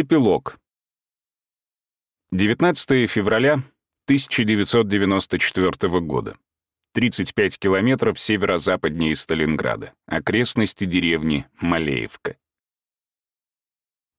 Эпилог. 19 февраля 1994 года. 35 километров северо-западнее Сталинграда. Окрестности деревни Малеевка.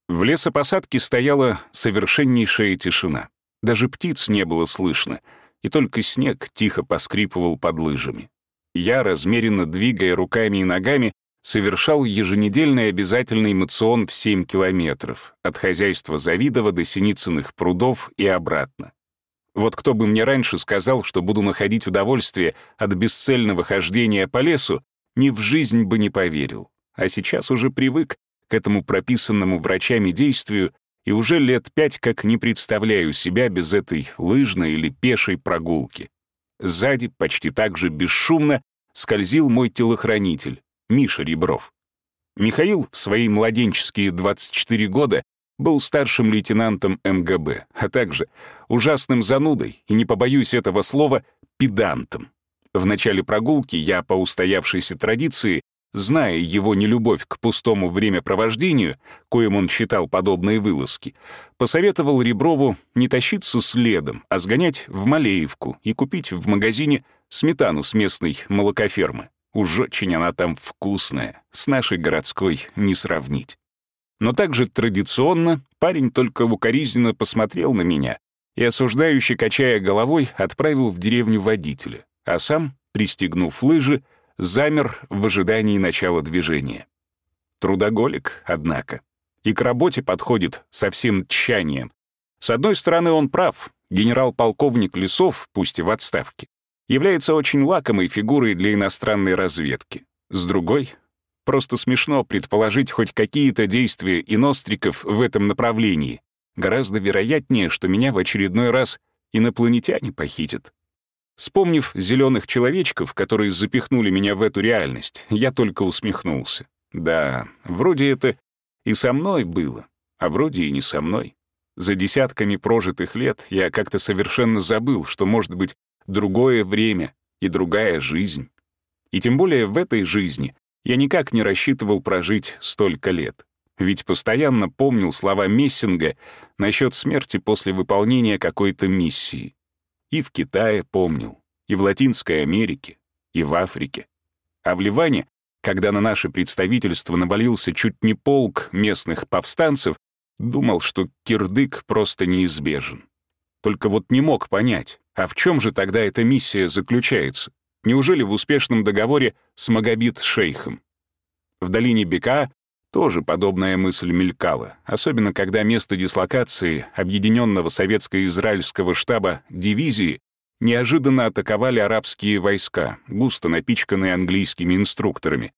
В лесопосадке стояла совершеннейшая тишина. Даже птиц не было слышно, и только снег тихо поскрипывал под лыжами. Я, размеренно двигая руками и ногами, совершал еженедельный обязательный мацион в 7 километров от хозяйства Завидова до Синицыных прудов и обратно. Вот кто бы мне раньше сказал, что буду находить удовольствие от бесцельного хождения по лесу, ни в жизнь бы не поверил. А сейчас уже привык к этому прописанному врачами действию и уже лет пять как не представляю себя без этой лыжной или пешей прогулки. Сзади, почти так же бесшумно, скользил мой телохранитель, Миша Ребров. Михаил в свои младенческие 24 года был старшим лейтенантом МГБ, а также ужасным занудой, и не побоюсь этого слова, педантом. В начале прогулки я, по устоявшейся традиции, зная его нелюбовь к пустому времяпровождению, коим он считал подобные вылазки, посоветовал Реброву не тащиться следом, а сгонять в Малеевку и купить в магазине сметану с местной молокофермы. Уж очень она там вкусная, с нашей городской не сравнить. Но также традиционно парень только укоризненно посмотрел на меня и, осуждающе качая головой, отправил в деревню водителя, а сам, пристегнув лыжи, замер в ожидании начала движения. Трудоголик, однако. И к работе подходит со всем тщанием. С одной стороны, он прав. Генерал-полковник Лесов, пусть и в отставке, является очень лакомой фигурой для иностранной разведки. С другой, просто смешно предположить хоть какие-то действия иностриков в этом направлении. Гораздо вероятнее, что меня в очередной раз инопланетяне похитят. Вспомнив зеленых человечков, которые запихнули меня в эту реальность, я только усмехнулся. Да, вроде это и со мной было, а вроде и не со мной. За десятками прожитых лет я как-то совершенно забыл, что может быть другое время и другая жизнь. И тем более в этой жизни я никак не рассчитывал прожить столько лет. Ведь постоянно помнил слова Мессинга насчет смерти после выполнения какой-то миссии. И в Китае помнил, и в Латинской Америке, и в Африке. А в Ливане, когда на наше представительство навалился чуть не полк местных повстанцев, думал, что кирдык просто неизбежен. Только вот не мог понять, а в чем же тогда эта миссия заключается? Неужели в успешном договоре с Магобит-шейхом? В долине Бека тоже подобная мысль мелькала, особенно когда место дислокации Объединенного советско-израильского штаба дивизии неожиданно атаковали арабские войска, густо напичканные английскими инструкторами.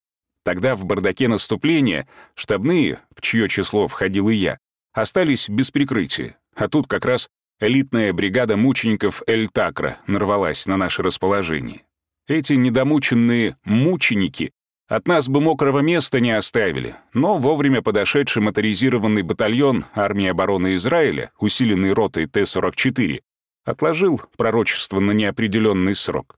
Тогда в бардаке наступления штабные, в чье число входил и я, остались без прикрытия, а тут как раз элитная бригада мучеников Эль-Такра нарвалась на наше расположение. Эти недомученные мученики от нас бы мокрого места не оставили, но вовремя подошедший моторизированный батальон армии обороны Израиля, усиленный ротой Т-44, отложил пророчество на неопределенный срок.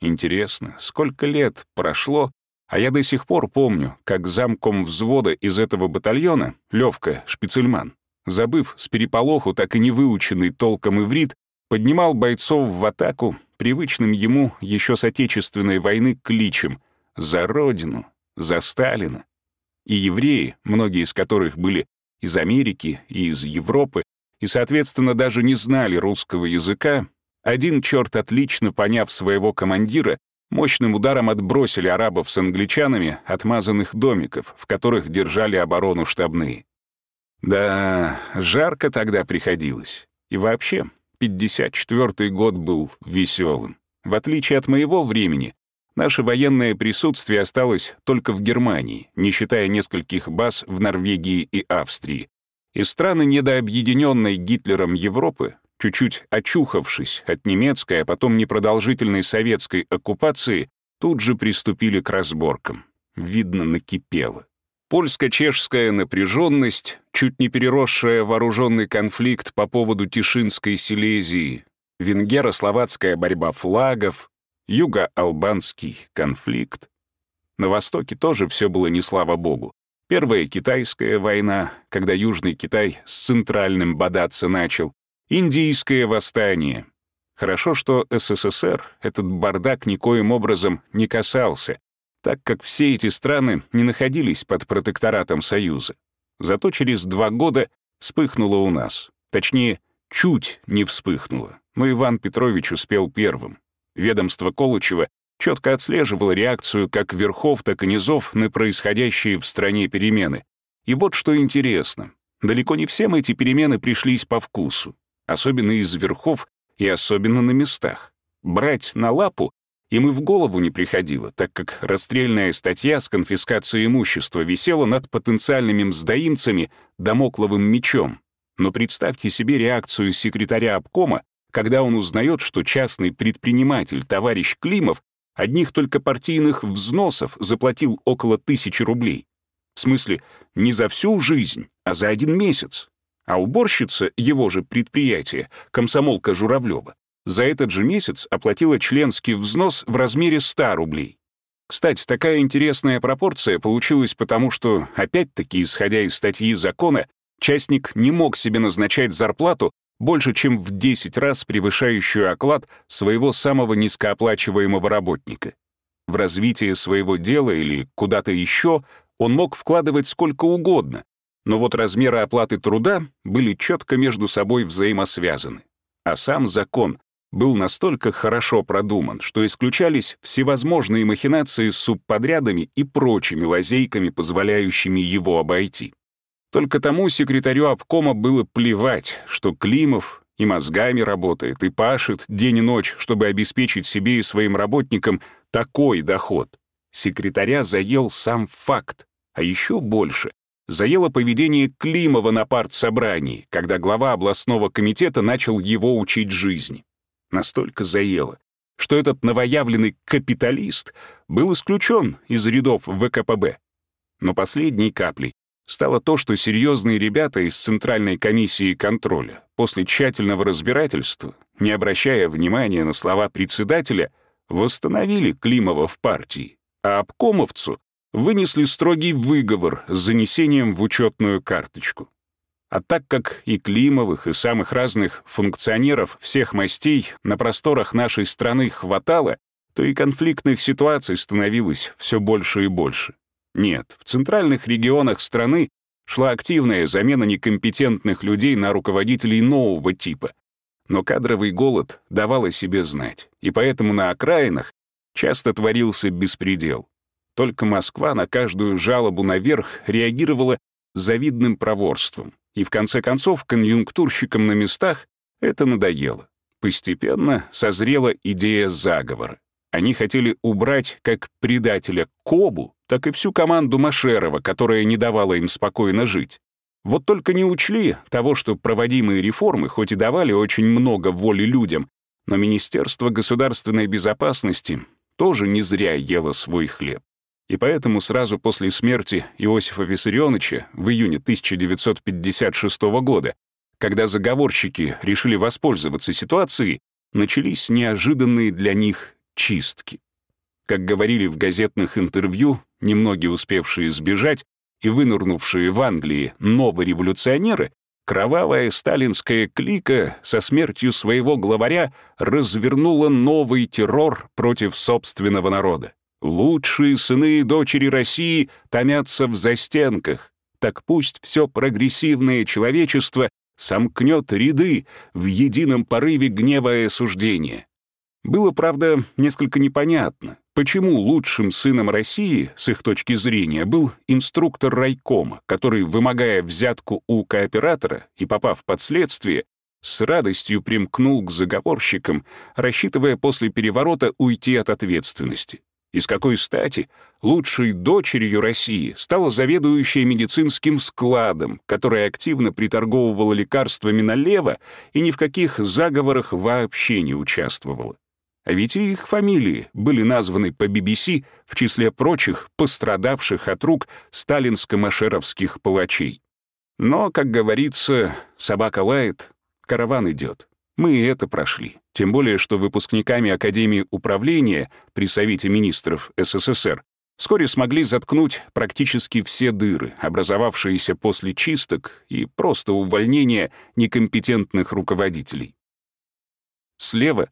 Интересно, сколько лет прошло, а я до сих пор помню, как замком взвода из этого батальона, Левка Шпицельман, забыв с переполоху так и не выученный толком иврит, поднимал бойцов в атаку привычным ему еще с Отечественной войны кличем «За Родину», «За Сталина». И евреи, многие из которых были из Америки и из Европы, и, соответственно, даже не знали русского языка, один черт отлично поняв своего командира, мощным ударом отбросили арабов с англичанами отмазанных домиков, в которых держали оборону штабные. Да, жарко тогда приходилось. И вообще, 54-й год был веселым. В отличие от моего времени, наше военное присутствие осталось только в Германии, не считая нескольких баз в Норвегии и Австрии. И страны недообъединенной Гитлером Европы, чуть-чуть очухавшись от немецкой, а потом непродолжительной советской оккупации, тут же приступили к разборкам. Видно, накипело. Польско-чешская напряженность, чуть не переросшая вооруженный конфликт по поводу Тишинской Силезии, венгеро-словацкая борьба флагов, юго-албанский конфликт. На Востоке тоже все было не слава богу. Первая китайская война, когда Южный Китай с Центральным бодаться начал, Индийское восстание. Хорошо, что СССР этот бардак никоим образом не касался, так как все эти страны не находились под протекторатом Союза. Зато через два года вспыхнуло у нас. Точнее, чуть не вспыхнуло, но Иван Петрович успел первым. Ведомство Колычева четко отслеживало реакцию как верхов, так и низов на происходящие в стране перемены. И вот что интересно. Далеко не всем эти перемены пришлись по вкусу, особенно из верхов и особенно на местах. Брать на лапу им и в голову не приходило, так как расстрельная статья с конфискацией имущества висела над потенциальными мздоимцами домокловым мечом. Но представьте себе реакцию секретаря обкома, когда он узнает, что частный предприниматель товарищ Климов одних только партийных взносов заплатил около тысячи рублей. В смысле, не за всю жизнь, а за один месяц. А уборщица его же предприятия, комсомолка Журавлева, за этот же месяц оплатила членский взнос в размере 100 рублей. Кстати, такая интересная пропорция получилась потому, что, опять-таки, исходя из статьи закона, частник не мог себе назначать зарплату больше, чем в 10 раз превышающую оклад своего самого низкооплачиваемого работника. В развитие своего дела или куда-то еще он мог вкладывать сколько угодно, но вот размеры оплаты труда были четко между собой взаимосвязаны. А сам закон был настолько хорошо продуман, что исключались всевозможные махинации с субподрядами и прочими лазейками, позволяющими его обойти. Только тому секретарю обкома было плевать, что Климов и мозгами работает, и пашет день и ночь, чтобы обеспечить себе и своим работникам такой доход. Секретаря заел сам факт, а еще больше заело поведение Климова на партсобрании, когда глава областного комитета начал его учить жизни настолько заело, что этот новоявленный капиталист был исключен из рядов ВКПБ. Но последней каплей стало то, что серьезные ребята из Центральной комиссии контроля после тщательного разбирательства, не обращая внимания на слова председателя, восстановили Климова в партии, а обкомовцу вынесли строгий выговор с занесением в учетную карточку. А так как и Климовых, и самых разных функционеров всех мастей на просторах нашей страны хватало, то и конфликтных ситуаций становилось все больше и больше. Нет, в центральных регионах страны шла активная замена некомпетентных людей на руководителей нового типа. Но кадровый голод давал о себе знать, и поэтому на окраинах часто творился беспредел. Только Москва на каждую жалобу наверх реагировала завидным проворством. И в конце концов конъюнктурщикам на местах это надоело. Постепенно созрела идея заговора. Они хотели убрать как предателя Кобу, так и всю команду Машерова, которая не давала им спокойно жить. Вот только не учли того, что проводимые реформы хоть и давали очень много воли людям, но Министерство государственной безопасности тоже не зря ело свой хлеб. И поэтому сразу после смерти Иосифа Виссарионовича в июне 1956 года, когда заговорщики решили воспользоваться ситуацией, начались неожиданные для них чистки. Как говорили в газетных интервью, немногие успевшие сбежать и вынырнувшие в Англии новые революционеры, кровавая сталинская клика со смертью своего главаря развернула новый террор против собственного народа. Лучшие сыны и дочери России томятся в застенках. Так пусть все прогрессивное человечество сомкнет ряды в едином порыве гнева и осуждения. Было, правда, несколько непонятно, почему лучшим сыном России, с их точки зрения, был инструктор райкома, который, вымогая взятку у кооператора и попав под следствие, с радостью примкнул к заговорщикам, рассчитывая после переворота уйти от ответственности. И с какой стати лучшей дочерью России стала заведующая медицинским складом, которая активно приторговывала лекарствами налево и ни в каких заговорах вообще не участвовала. А ведь и их фамилии были названы по BBC в числе прочих пострадавших от рук сталинско-машеровских палачей. Но, как говорится, собака лает, караван идет. Мы это прошли. Тем более, что выпускниками Академии управления при Совете министров СССР вскоре смогли заткнуть практически все дыры, образовавшиеся после чисток и просто увольнения некомпетентных руководителей. Слева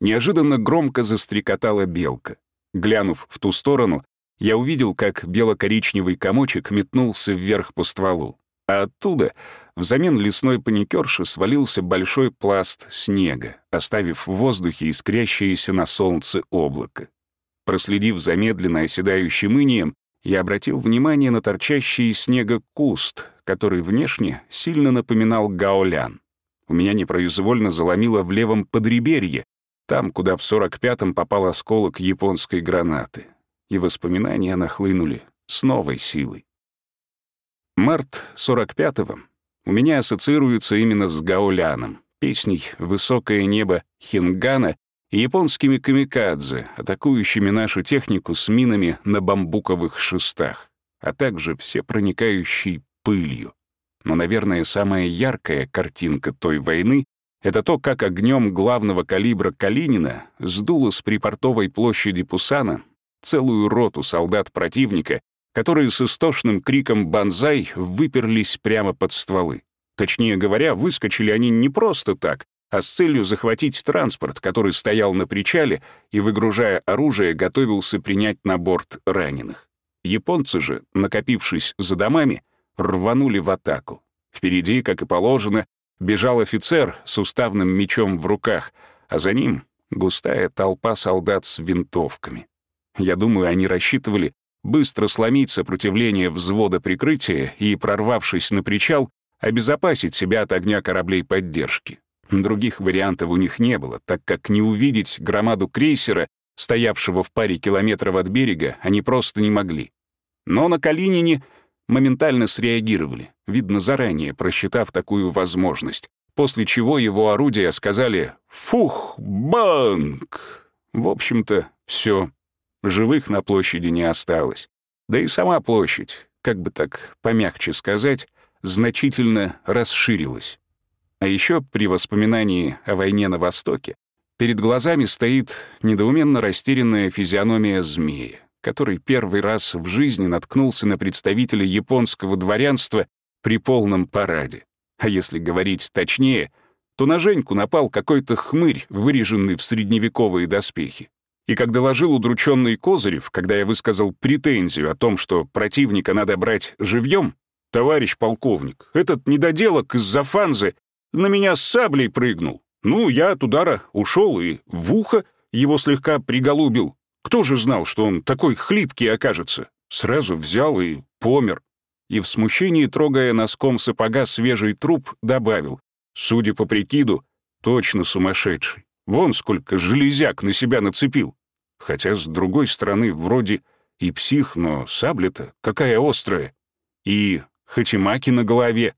неожиданно громко застрекотала белка. Глянув в ту сторону, я увидел, как бело-коричневый комочек метнулся вверх по стволу, а оттуда взамен лесной паникерши свалился большой пласт снега, оставив в воздухе искрящееся на солнце облако. Проследив за медленно оседающим инием, я обратил внимание на торчащий из снега куст, который внешне сильно напоминал гаолян. У меня непроизвольно заломило в левом подреберье, там, куда в 45-м попал осколок японской гранаты. И воспоминания нахлынули с новой силой. Март 45-го у меня ассоциируется именно с Гаоляном, песней «Высокое небо» Хингана и японскими камикадзе, атакующими нашу технику с минами на бамбуковых шестах, а также всепроникающей пылью. Но, наверное, самая яркая картинка той войны — это то, как огнем главного калибра Калинина сдуло с припортовой площади Пусана целую роту солдат противника, которые с истошным криком «Бонзай!» выперлись прямо под стволы. Точнее говоря, выскочили они не просто так, а с целью захватить транспорт, который стоял на причале и, выгружая оружие, готовился принять на борт раненых. Японцы же, накопившись за домами, рванули в атаку. Впереди, как и положено, бежал офицер с уставным мечом в руках, а за ним густая толпа солдат с винтовками. Я думаю, они рассчитывали быстро сломить сопротивление взвода прикрытия и, прорвавшись на причал, обезопасить себя от огня кораблей поддержки. Других вариантов у них не было, так как не увидеть громаду крейсера, стоявшего в паре километров от берега, они просто не могли. Но на Калинине моментально среагировали, видно заранее, просчитав такую возможность, после чего его орудия сказали «Фух, банк!». В общем-то, все. Живых на площади не осталось. Да и сама площадь, как бы так помягче сказать, значительно расширилась. А еще при воспоминании о войне на Востоке перед глазами стоит недоуменно растерянная физиономия змея, который первый раз в жизни наткнулся на представителя японского дворянства при полном параде. А если говорить точнее, то на Женьку напал какой-то хмырь, выреженный в средневековые доспехи. И как доложил удрученный Козырев, когда я высказал претензию о том, что противника надо брать живьем, «Товарищ полковник, этот недоделок из-за фанзы на меня с саблей прыгнул. Ну, я от удара ушел и в ухо его слегка приголубил. Кто же знал, что он такой хлипкий окажется? Сразу взял и помер. И в смущении, трогая носком сапога свежий труп, добавил. Судя по прикиду, точно сумасшедший. Вон сколько железяк на себя нацепил. Хотя, с другой стороны, вроде и псих, но сабля-то какая острая. И хатимаки на голове.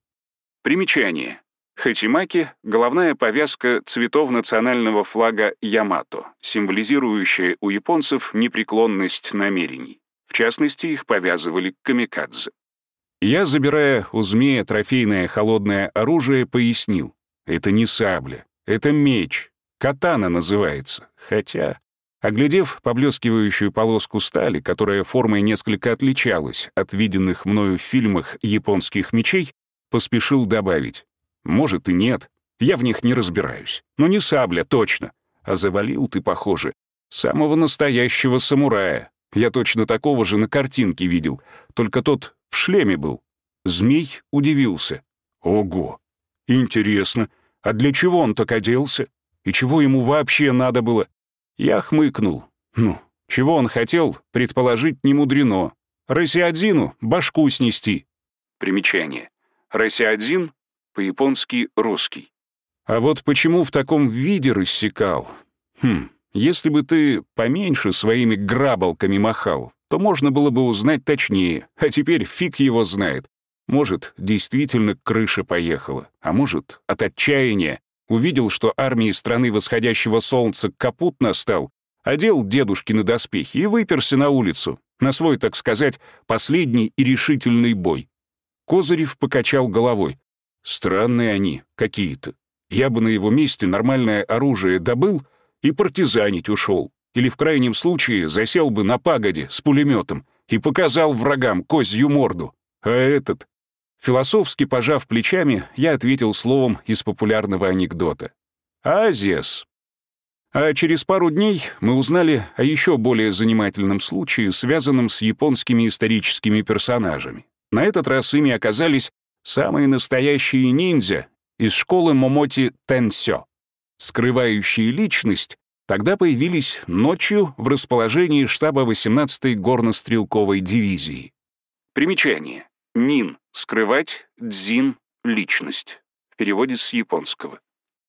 Примечание. Хатимаки — головная повязка цветов национального флага Ямато, символизирующая у японцев непреклонность намерений. В частности, их повязывали камикадзе. Я, забирая у змея трофейное холодное оружие, пояснил. Это не сабля, это меч. Катана называется. Хотя, оглядев поблескивающую полоску стали, которая формой несколько отличалась от виденных мною в фильмах японских мечей, поспешил добавить. Может и нет. Я в них не разбираюсь. Но не сабля, точно. А завалил ты, похоже, самого настоящего самурая. Я точно такого же на картинке видел, только тот в шлеме был. Змей удивился. Ого! Интересно, а для чего он так оделся? И чего ему вообще надо было? Я хмыкнул. Ну, чего он хотел, предположить не мудрено. Росиадзину башку снести. Примечание. Росиадзин по-японски «русский». А вот почему в таком виде рассекал? Хм, если бы ты поменьше своими грабалками махал, то можно было бы узнать точнее, а теперь фиг его знает. Может, действительно крыша поехала, а может, от отчаяния увидел, что армии страны восходящего солнца капут настал, одел дедушкины доспехи и выперся на улицу, на свой, так сказать, последний и решительный бой. Козырев покачал головой. Странные они какие-то. Я бы на его месте нормальное оружие добыл и партизанить ушел. или в крайнем случае засел бы на пагоде с пулеметом и показал врагам козью морду. А этот... Философски пожав плечами, я ответил словом из популярного анекдота. «Азиас». А через пару дней мы узнали о еще более занимательном случае, связанном с японскими историческими персонажами. На этот раз ими оказались самые настоящие ниндзя из школы Момоти Тенсё. Скрывающие личность тогда появились ночью в расположении штаба 18-й горнострелковой дивизии. Примечание. Нин — скрывать, дзин — личность. В переводе с японского.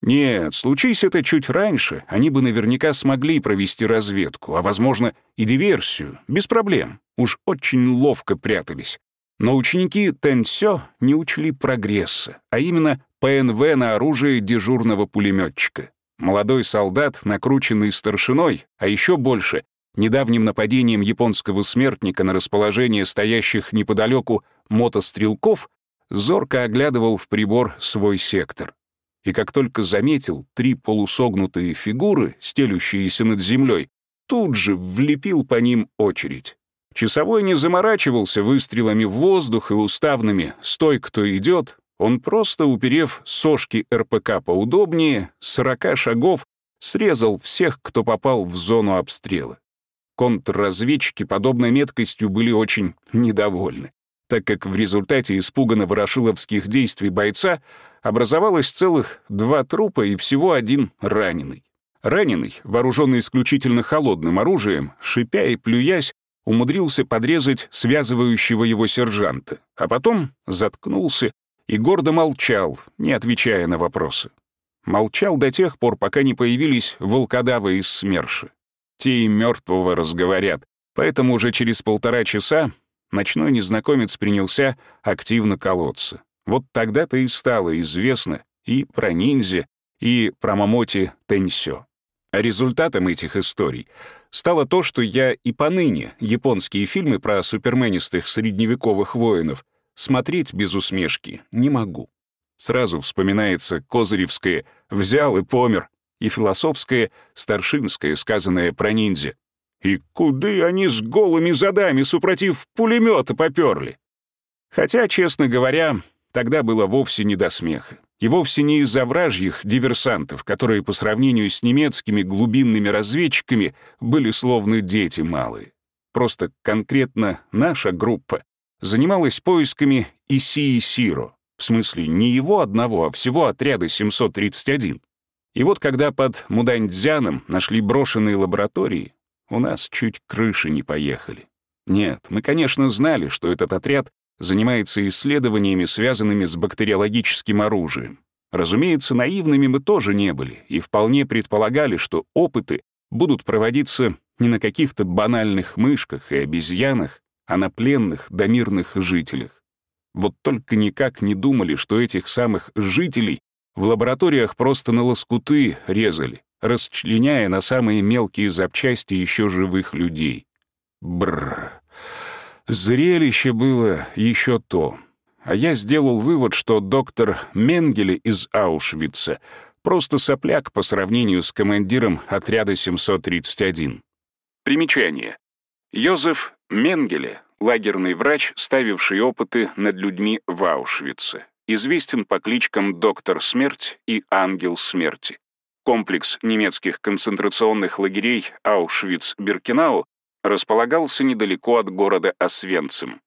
Нет, случись это чуть раньше, они бы наверняка смогли провести разведку, а, возможно, и диверсию, без проблем. Уж очень ловко прятались. Но ученики Тенсё не учли прогресса, а именно ПНВ на оружие дежурного пулеметчика. Молодой солдат, накрученный старшиной, а еще больше — недавним нападением японского смертника на расположение стоящих неподалеку мотострелков, зорко оглядывал в прибор свой сектор. И как только заметил три полусогнутые фигуры, стелющиеся над землей, тут же влепил по ним очередь. Часовой не заморачивался выстрелами в воздух и уставными «стой, кто идет», он просто, уперев сошки РПК поудобнее, сорока шагов, срезал всех, кто попал в зону обстрела. Контрразведчики подобной меткостью были очень недовольны, так как в результате испуганно ворошиловских действий бойца образовалось целых два трупа и всего один раненый. Раненый, вооруженный исключительно холодным оружием, шипя и плюясь, умудрился подрезать связывающего его сержанта, а потом заткнулся и гордо молчал, не отвечая на вопросы. Молчал до тех пор, пока не появились волкодавы из СМЕРШа. Те и мертвого разговорят, поэтому уже через полтора часа ночной незнакомец принялся активно колоться. Вот тогда-то и стало известно и про ниндзя, и про Мамоти Тенсё. А результатом этих историй стало то, что я и поныне японские фильмы про суперменистых средневековых воинов смотреть без усмешки не могу. Сразу вспоминается Козыревское «взял и помер» и философское «старшинское», сказанное про ниндзя. И куды они с голыми задами, супротив пулемета, поперли? Хотя, честно говоря, тогда было вовсе не до смеха. И вовсе не из-за вражьих диверсантов, которые по сравнению с немецкими глубинными разведчиками были словно дети малые. Просто конкретно наша группа занималась поисками Исии Сиро, в смысле не его одного, а всего отряда 731. И вот когда под Муданьцзяном нашли брошенные лаборатории, у нас чуть крыши не поехали. Нет, мы, конечно, знали, что этот отряд занимается исследованиями, связанными с бактериологическим оружием. Разумеется, наивными мы тоже не были и вполне предполагали, что опыты будут проводиться не на каких-то банальных мышках и обезьянах, а на пленных да мирных жителях. Вот только никак не думали, что этих самых жителей в лабораториях просто на лоскуты резали, расчленяя на самые мелкие запчасти еще живых людей. Бррр. Зрелище было еще то. А я сделал вывод, что доктор Менгеле из Аушвица просто сопляк по сравнению с командиром отряда 731. Примечание. Йозеф Менгеле, лагерный врач, ставивший опыты над людьми в Аушвице, известен по кличкам «Доктор Смерть» и «Ангел Смерти». Комплекс немецких концентрационных лагерей Аушвиц-Биркенау располагался недалеко от города Освенцим.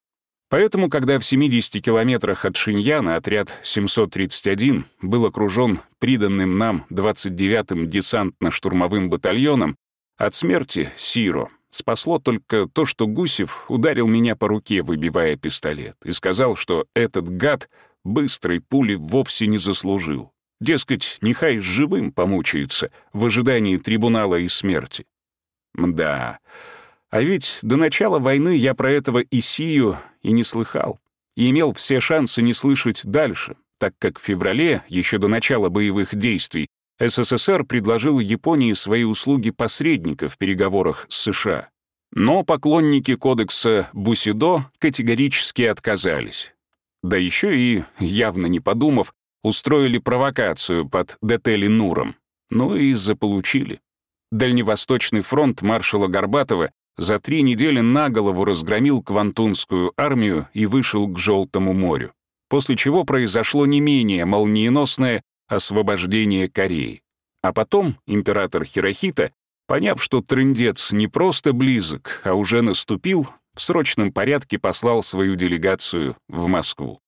Поэтому, когда в 70 километрах от Шиньяна отряд 731 был окружен приданным нам 29-м десантно-штурмовым батальоном, от смерти Сиро Спасло только то, что Гусев ударил меня по руке, выбивая пистолет, и сказал, что этот гад быстрой пули вовсе не заслужил. Дескать, нехай живым помучается в ожидании трибунала и смерти. Мда, а ведь до начала войны я про этого Исию и не слыхал, и имел все шансы не слышать дальше, так как в феврале, еще до начала боевых действий, СССР предложил Японии свои услуги посредника в переговорах с США. Но поклонники кодекса Бусидо категорически отказались. Да еще и, явно не подумав, устроили провокацию под Детели Нуром. Ну и заполучили. Дальневосточный фронт маршала Горбатова за три недели на голову разгромил Квантунскую армию и вышел к Желтому морю, после чего произошло не менее молниеносное освобождение Кореи. А потом император Хирохита, поняв, что трындец не просто близок, а уже наступил, в срочном порядке послал свою делегацию в Москву.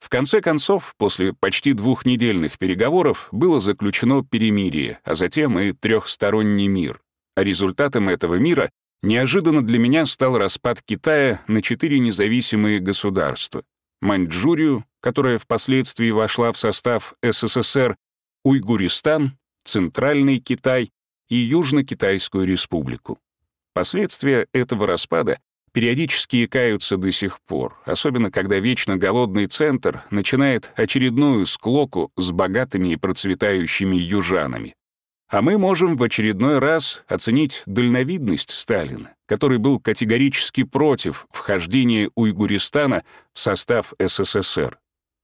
В конце концов, после почти двухнедельных переговоров было заключено перемирие, а затем и трехсторонний мир. А результатом этого мира неожиданно для меня стал распад Китая на четыре независимые государства. Маньчжурию, которая впоследствии вошла в состав СССР, Уйгуристан, Центральный Китай и Южно-Китайскую республику. Последствия этого распада периодически икаются до сих пор, особенно когда вечно голодный центр начинает очередную склоку с богатыми и процветающими южанами. А мы можем в очередной раз оценить дальновидность Сталина, который был категорически против вхождения Уйгуристана в состав СССР.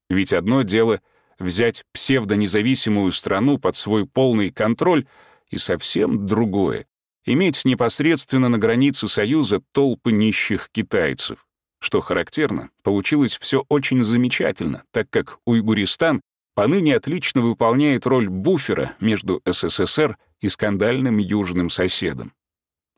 Ведь одно дело взять псевдонезависимую страну под свой полный контроль, и совсем другое — иметь непосредственно на границе Союза толпы нищих китайцев. Что характерно, получилось все очень замечательно, так как Уйгуристан поныне отлично выполняет роль буфера между СССР и скандальным южным соседом.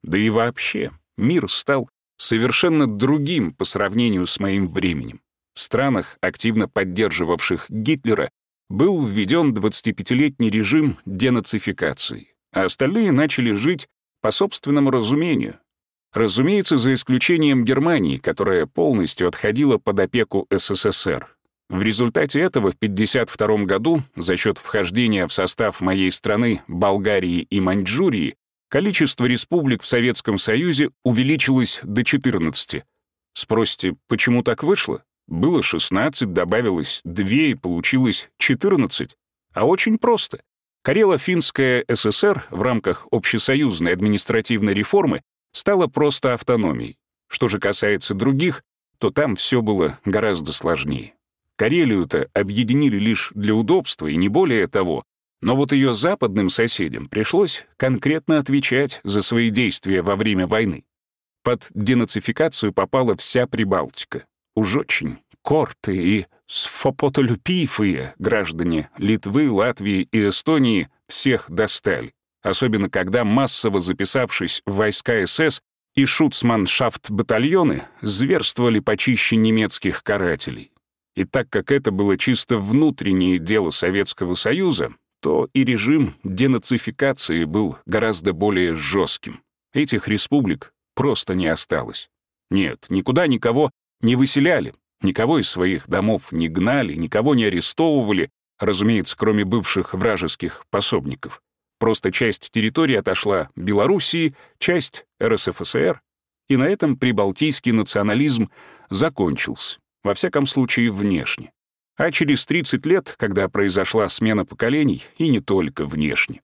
Да и вообще, мир стал совершенно другим по сравнению с моим временем. В странах, активно поддерживавших Гитлера, был введен 25-летний режим денацификации, а остальные начали жить по собственному разумению. Разумеется, за исключением Германии, которая полностью отходила под опеку СССР, в результате этого в 1952 году за счет вхождения в состав моей страны Болгарии и Маньчжурии количество республик в Советском Союзе увеличилось до 14. Спросите, почему так вышло? Было 16, добавилось 2 и получилось 14. А очень просто. Карело-Финская ССР в рамках общесоюзной административной реформы стала просто автономией. Что же касается других, то там все было гораздо сложнее. Карелию-то объединили лишь для удобства и не более того, но вот ее западным соседям пришлось конкретно отвечать за свои действия во время войны. Под денацификацию попала вся Прибалтика. Уж очень корты и сфопотолюпифые граждане Литвы, Латвии и Эстонии всех достали, особенно когда, массово записавшись в войска СС, и шуцманшафт-батальоны зверствовали почище немецких карателей. И так как это было чисто внутреннее дело Советского Союза, то и режим денацификации был гораздо более жестким. Этих республик просто не осталось. Нет, никуда никого не выселяли, никого из своих домов не гнали, никого не арестовывали, разумеется, кроме бывших вражеских пособников. Просто часть территории отошла Белоруссии, часть РСФСР, и на этом прибалтийский национализм закончился во всяком случае внешне. А через 30 лет, когда произошла смена поколений, и не только внешне.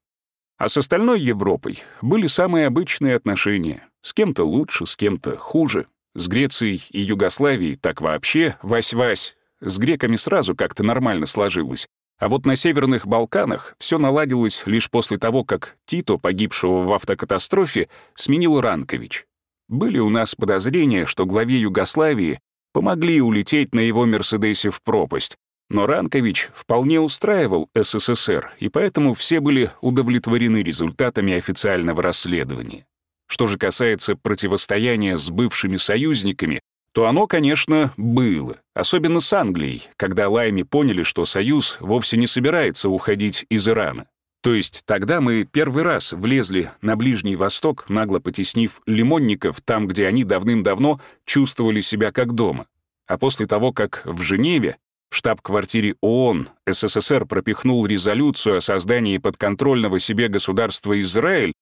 А с остальной Европой были самые обычные отношения. С кем-то лучше, с кем-то хуже. С Грецией и Югославией так вообще вась-вась. С греками сразу как-то нормально сложилось. А вот на Северных Балканах все наладилось лишь после того, как Тито, погибшего в автокатастрофе, сменил Ранкович. Были у нас подозрения, что главе Югославии помогли улететь на его «Мерседесе» в пропасть. Но Ранкович вполне устраивал СССР, и поэтому все были удовлетворены результатами официального расследования. Что же касается противостояния с бывшими союзниками, то оно, конечно, было, особенно с Англией, когда Лайми поняли, что Союз вовсе не собирается уходить из Ирана. То есть тогда мы первый раз влезли на Ближний Восток, нагло потеснив лимонников там, где они давным-давно чувствовали себя как дома. А после того, как в Женеве, в штаб-квартире ООН, СССР пропихнул резолюцию о создании подконтрольного себе государства Израиль,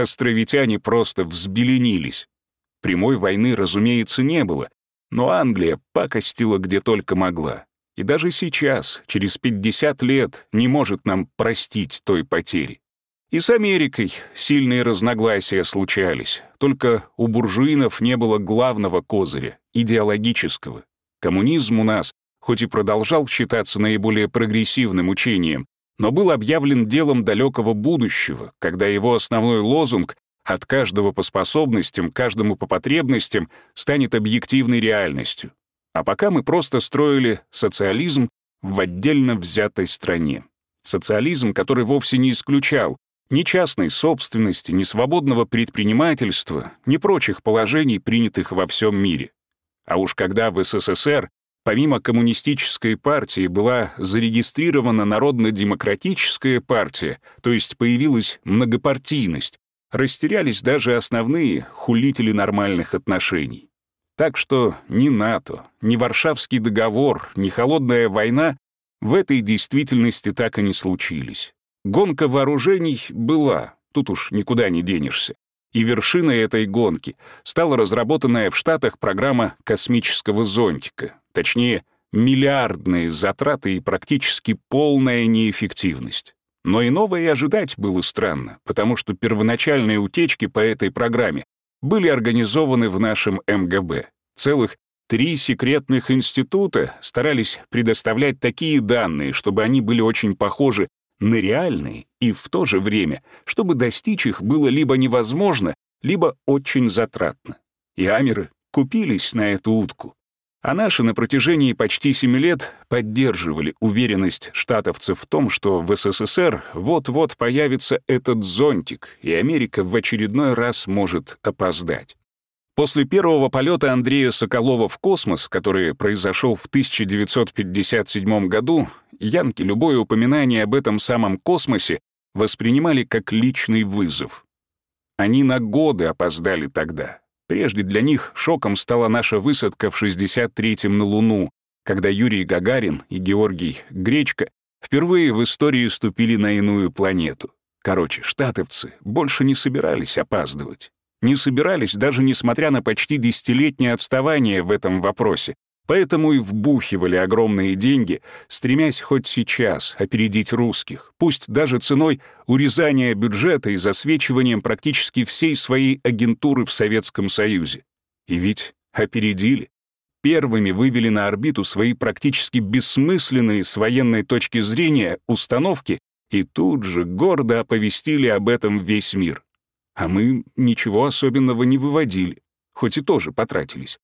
островитяне просто взбеленились. Прямой войны, разумеется, не было, но Англия пакостила где только могла. И даже сейчас, через 50 лет, не может нам простить той потери. И с Америкой сильные разногласия случались, только у буржуинов не было главного козыря — идеологического. Коммунизм у нас, хоть и продолжал считаться наиболее прогрессивным учением, но был объявлен делом далекого будущего, когда его основной лозунг «от каждого по способностям, каждому по потребностям» станет объективной реальностью. А пока мы просто строили социализм в отдельно взятой стране. Социализм, который вовсе не исключал ни частной собственности, ни свободного предпринимательства, ни прочих положений, принятых во всем мире. А уж когда в СССР помимо коммунистической партии была зарегистрирована Народно-демократическая партия, то есть появилась многопартийность, растерялись даже основные хулители нормальных отношений. Так что ни НАТО, ни Варшавский договор, ни холодная война в этой действительности так и не случились. Гонка вооружений была, тут уж никуда не денешься. И вершиной этой гонки стала разработанная в Штатах программа космического зонтика, точнее, миллиардные затраты и практически полная неэффективность. Но и ожидать было странно, потому что первоначальные утечки по этой программе были организованы в нашем МГБ. Целых три секретных института старались предоставлять такие данные, чтобы они были очень похожи на реальные, и в то же время, чтобы достичь их было либо невозможно, либо очень затратно. И амеры купились на эту утку. А наши на протяжении почти семи лет поддерживали уверенность штатовцев в том, что в СССР вот-вот появится этот зонтик, и Америка в очередной раз может опоздать. После первого полета Андрея Соколова в космос, который произошел в 1957 году, янки любое упоминание об этом самом космосе воспринимали как личный вызов. Они на годы опоздали тогда, Прежде для них шоком стала наша высадка в 63-м на Луну, когда Юрий Гагарин и Георгий Гречко впервые в истории ступили на иную планету. Короче, штатовцы больше не собирались опаздывать. Не собирались, даже несмотря на почти десятилетнее отставание в этом вопросе, Поэтому и вбухивали огромные деньги, стремясь хоть сейчас опередить русских, пусть даже ценой урезания бюджета и засвечиванием практически всей своей агентуры в Советском Союзе. И ведь опередили. Первыми вывели на орбиту свои практически бессмысленные с военной точки зрения установки и тут же гордо оповестили об этом весь мир. А мы ничего особенного не выводили, хоть и тоже потратились.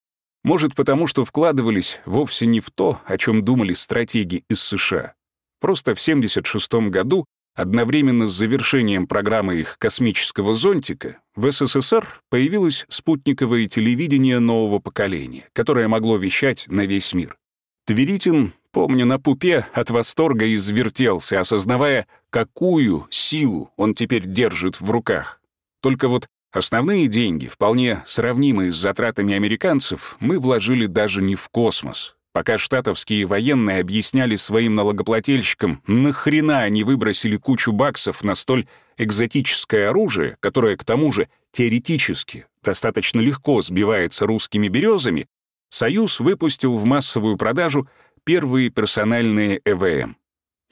Может, потому что вкладывались вовсе не в то, о чем думали стратеги из США. Просто в 1976 году, одновременно с завершением программы их космического зонтика, в СССР появилось спутниковое телевидение нового поколения, которое могло вещать на весь мир. Тверитин, помню, на пупе от восторга извертелся, осознавая, какую силу он теперь держит в руках. Только вот Основные деньги, вполне сравнимые с затратами американцев, мы вложили даже не в космос. Пока штатовские военные объясняли своим налогоплательщикам, нахрена они выбросили кучу баксов на столь экзотическое оружие, которое, к тому же, теоретически достаточно легко сбивается русскими березами, Союз выпустил в массовую продажу первые персональные ЭВМ.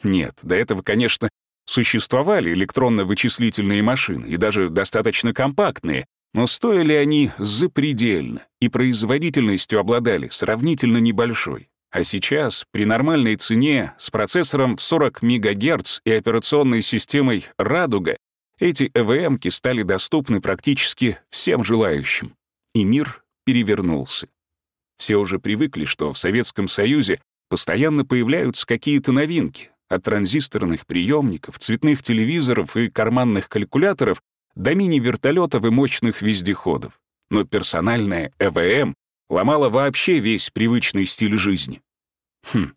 Нет, до этого, конечно, Существовали электронно-вычислительные машины, и даже достаточно компактные, но стоили они запредельно, и производительностью обладали сравнительно небольшой. А сейчас, при нормальной цене, с процессором в 40 МГц и операционной системой «Радуга», эти ЭВМки стали доступны практически всем желающим. И мир перевернулся. Все уже привыкли, что в Советском Союзе постоянно появляются какие-то новинки, от транзисторных приемников, цветных телевизоров и карманных калькуляторов до мини-вертолетов и мощных вездеходов. Но персональная ЭВМ ломала вообще весь привычный стиль жизни. Хм.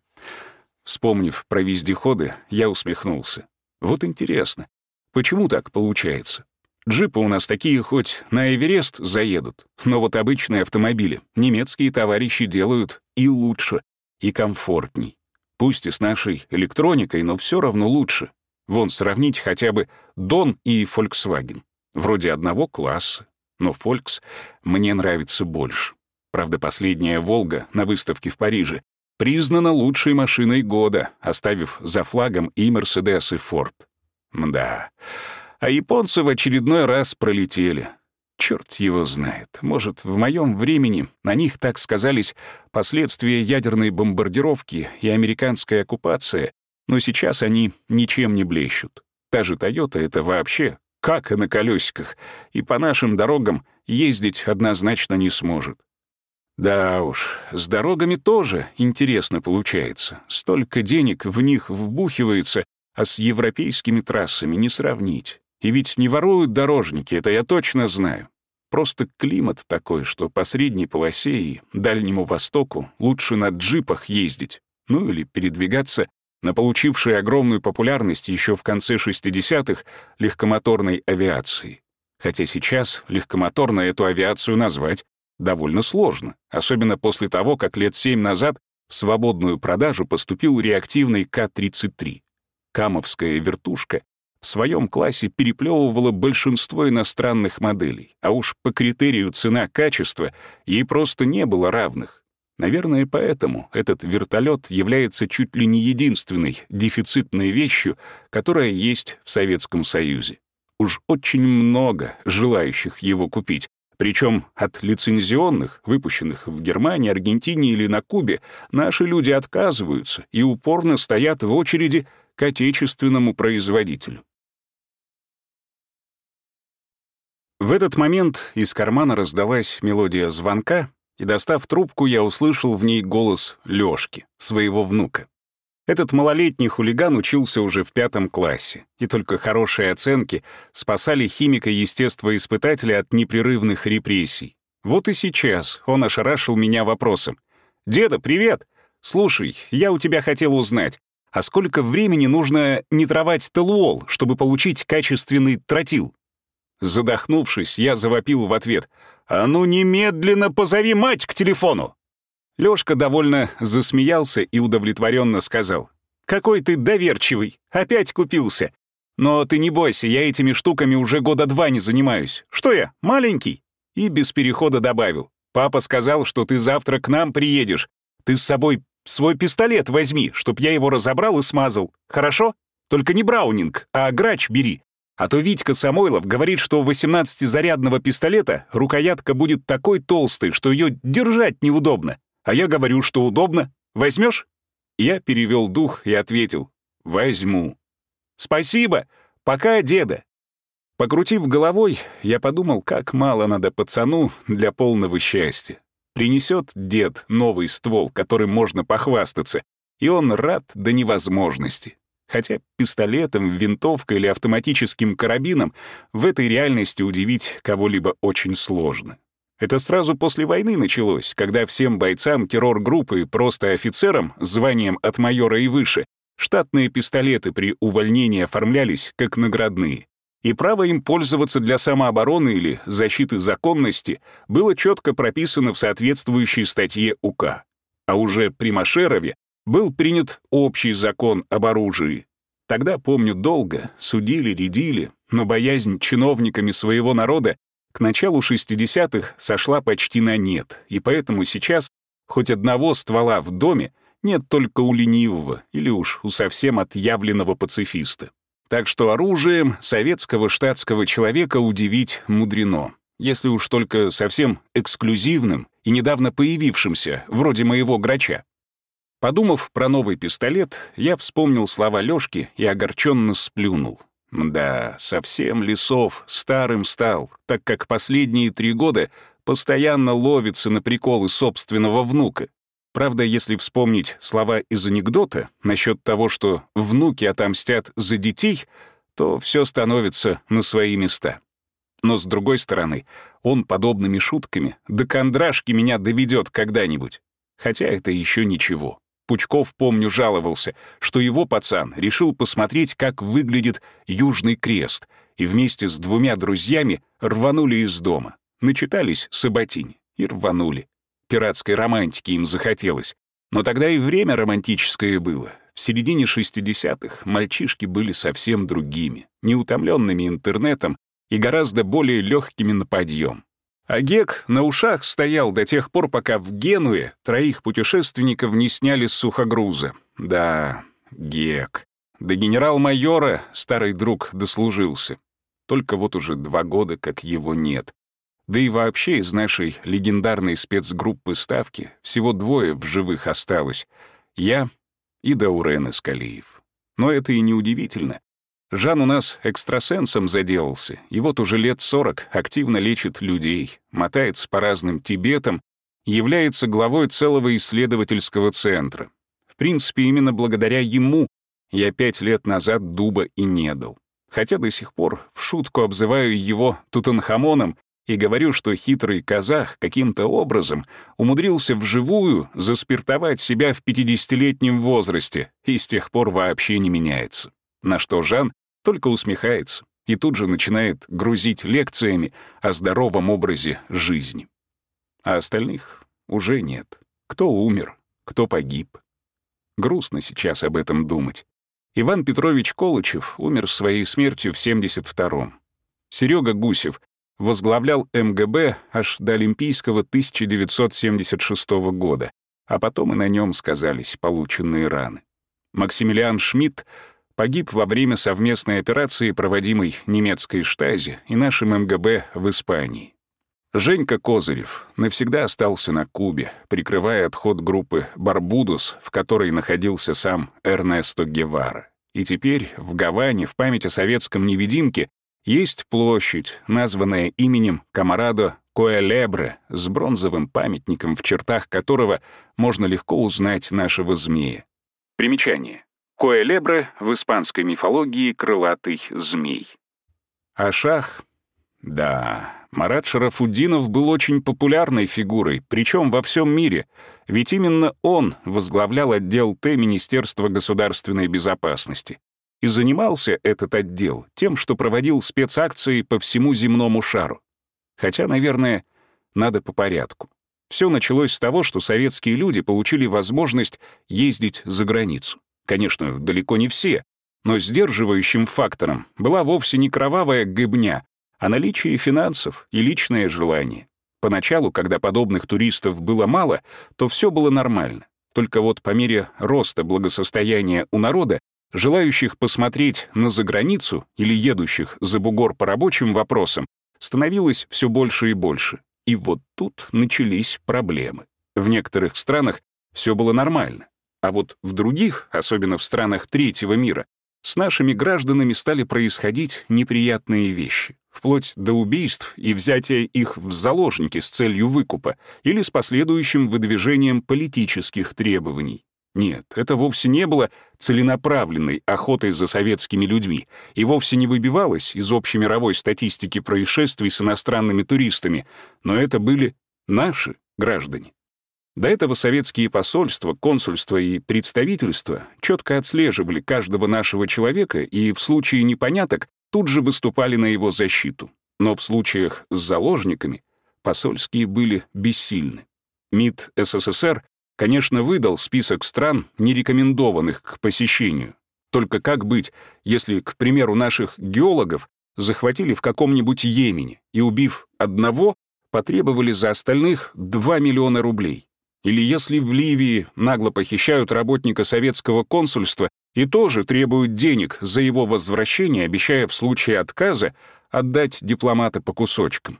Вспомнив про вездеходы, я усмехнулся. Вот интересно, почему так получается? Джипы у нас такие хоть на Эверест заедут, но вот обычные автомобили немецкие товарищи делают и лучше, и комфортней. Пусть и с нашей электроникой, но все равно лучше. Вон, сравнить хотя бы Дон и Volkswagen. Вроде одного класса, но Volks мне нравится больше. Правда, последняя «Волга» на выставке в Париже признана лучшей машиной года, оставив за флагом и Mercedes, и Ford. Мда. А японцы в очередной раз пролетели. Черт его знает. Может, в моем времени на них так сказались последствия ядерной бомбардировки и американская оккупация, Но сейчас они ничем не блещут. Та же «Тойота» — это вообще как и на колесиках, и по нашим дорогам ездить однозначно не сможет. Да уж, с дорогами тоже интересно получается. Столько денег в них вбухивается, а с европейскими трассами не сравнить. И ведь не воруют дорожники, это я точно знаю. Просто климат такой, что по средней полосе и Дальнему Востоку лучше на джипах ездить, ну или передвигаться на получившей огромную популярность еще в конце 60-х легкомоторной авиации. Хотя сейчас легкомоторной эту авиацию назвать довольно сложно, особенно после того, как лет семь назад в свободную продажу поступил реактивный К-33. Камовская вертушка в своем классе переплевывала большинство иностранных моделей, а уж по критерию цена-качество ей просто не было равных. Наверное, поэтому этот вертолет является чуть ли не единственной дефицитной вещью, которая есть в Советском Союзе. Уж очень много желающих его купить, причем от лицензионных, выпущенных в Германии, Аргентине или на Кубе, наши люди отказываются и упорно стоят в очереди к отечественному производителю. В этот момент из кармана раздалась мелодия звонка, и, достав трубку, я услышал в ней голос Лёшки, своего внука. Этот малолетний хулиган учился уже в пятом классе, и только хорошие оценки спасали химика-естествоиспытателя от непрерывных репрессий. Вот и сейчас он ошарашил меня вопросом. «Деда, привет! Слушай, я у тебя хотел узнать, а сколько времени нужно нитровать толуол, чтобы получить качественный тротил?» Задохнувшись, я завопил в ответ. «А ну немедленно позови мать к телефону!» Лёшка довольно засмеялся и удовлетворенно сказал. «Какой ты доверчивый! Опять купился! Но ты не бойся, я этими штуками уже года два не занимаюсь. Что я, маленький?» И без перехода добавил. «Папа сказал, что ты завтра к нам приедешь. Ты с собой свой пистолет возьми, чтоб я его разобрал и смазал. Хорошо? Только не Браунинг, а грач бери. А то Витька Самойлов говорит, что у 18-зарядного пистолета рукоятка будет такой толстой, что ее держать неудобно. А я говорю, что удобно. Возьмешь? Я перевел дух и ответил. Возьму. Спасибо. Пока, деда. Покрутив головой, я подумал, как мало надо пацану для полного счастья. Принесет дед новый ствол, которым можно похвастаться, и он рад до невозможности. Хотя пистолетом, винтовкой или автоматическим карабином в этой реальности удивить кого-либо очень сложно. Это сразу после войны началось, когда всем бойцам террор-группы, просто офицерам, званием от майора и выше, штатные пистолеты при увольнении оформлялись как наградные. И право им пользоваться для самообороны или защиты законности было четко прописано в соответствующей статье УК. А уже при Машерове был принят общий закон об оружии. Тогда, помню, долго судили, рядили, но боязнь чиновниками своего народа к началу 60-х сошла почти на нет, и поэтому сейчас хоть одного ствола в доме нет только у ленивого или уж у совсем отъявленного пацифиста. Так что оружием советского штатского человека удивить мудрено, если уж только совсем эксклюзивным и недавно появившимся, вроде моего грача. Подумав про новый пистолет, я вспомнил слова Лёшки и огорченно сплюнул. Да, совсем Лесов старым стал, так как последние три года постоянно ловится на приколы собственного внука. Правда, если вспомнить слова из анекдота насчет того, что внуки отомстят за детей, то все становится на свои места. Но, с другой стороны, он подобными шутками до кондрашки меня доведет когда-нибудь. Хотя это еще ничего. Пучков, помню, жаловался, что его пацан решил посмотреть, как выглядит Южный Крест, и вместе с двумя друзьями рванули из дома. Начитались Саботинь и рванули. Пиратской романтики им захотелось. Но тогда и время романтическое было. В середине 60-х мальчишки были совсем другими, неутомленными интернетом и гораздо более легкими на подъем. А Гек на ушах стоял до тех пор, пока в Генуе троих путешественников не сняли с сухогруза. Да, Гек. До генерал-майора старый друг дослужился. Только вот уже два года, как его нет. Да и вообще из нашей легендарной спецгруппы «Ставки» всего двое в живых осталось. Я и Даурен Искалиев. Но это и не удивительно. Жан у нас экстрасенсом заделался, и вот уже лет сорок активно лечит людей, мотается по разным Тибетам, является главой целого исследовательского центра. В принципе, именно благодаря ему я пять лет назад дуба и не дал. Хотя до сих пор в шутку обзываю его Тутанхамоном и говорю, что хитрый казах каким-то образом умудрился вживую заспиртовать себя в 50-летнем возрасте и с тех пор вообще не меняется. На что Жан только усмехается и тут же начинает грузить лекциями о здоровом образе жизни. А остальных уже нет. Кто умер, кто погиб. Грустно сейчас об этом думать. Иван Петрович Колычев умер своей смертью в 72-м. Серега Гусев возглавлял МГБ аж до Олимпийского 1976 года, а потом и на нем сказались полученные раны. Максимилиан Шмидт погиб во время совместной операции, проводимой немецкой штази и нашим МГБ в Испании. Женька Козырев навсегда остался на Кубе, прикрывая отход группы «Барбудус», в которой находился сам Эрнесто Гевара. И теперь в Гаване в память о советском невидимке есть площадь, названная именем Камарадо Коэлебре, с бронзовым памятником, в чертах которого можно легко узнать нашего змея. Примечание. Коэлебре в испанской мифологии крылатый змей. А шах? Да, Марат Шарафуддинов был очень популярной фигурой, причем во всем мире, ведь именно он возглавлял отдел Т Министерства государственной безопасности. И занимался этот отдел тем, что проводил спецакции по всему земному шару. Хотя, наверное, надо по порядку. Все началось с того, что советские люди получили возможность ездить за границу. Конечно, далеко не все, но сдерживающим фактором была вовсе не кровавая гыбня, а наличие финансов и личное желание. Поначалу, когда подобных туристов было мало, то все было нормально. Только вот по мере роста благосостояния у народа, желающих посмотреть на заграницу или едущих за бугор по рабочим вопросам, становилось все больше и больше. И вот тут начались проблемы. В некоторых странах все было нормально. А вот в других, особенно в странах третьего мира, с нашими гражданами стали происходить неприятные вещи, вплоть до убийств и взятия их в заложники с целью выкупа или с последующим выдвижением политических требований. Нет, это вовсе не было целенаправленной охотой за советскими людьми и вовсе не выбивалось из общемировой статистики происшествий с иностранными туристами, но это были наши граждане. До этого советские посольства, консульства и представительства четко отслеживали каждого нашего человека и в случае непоняток тут же выступали на его защиту. Но в случаях с заложниками посольские были бессильны. МИД СССР, конечно, выдал список стран, не рекомендованных к посещению. Только как быть, если, к примеру, наших геологов захватили в каком-нибудь Йемене и, убив одного, потребовали за остальных 2 миллиона рублей? Или если в Ливии нагло похищают работника советского консульства и тоже требуют денег за его возвращение, обещая в случае отказа отдать дипломата по кусочкам.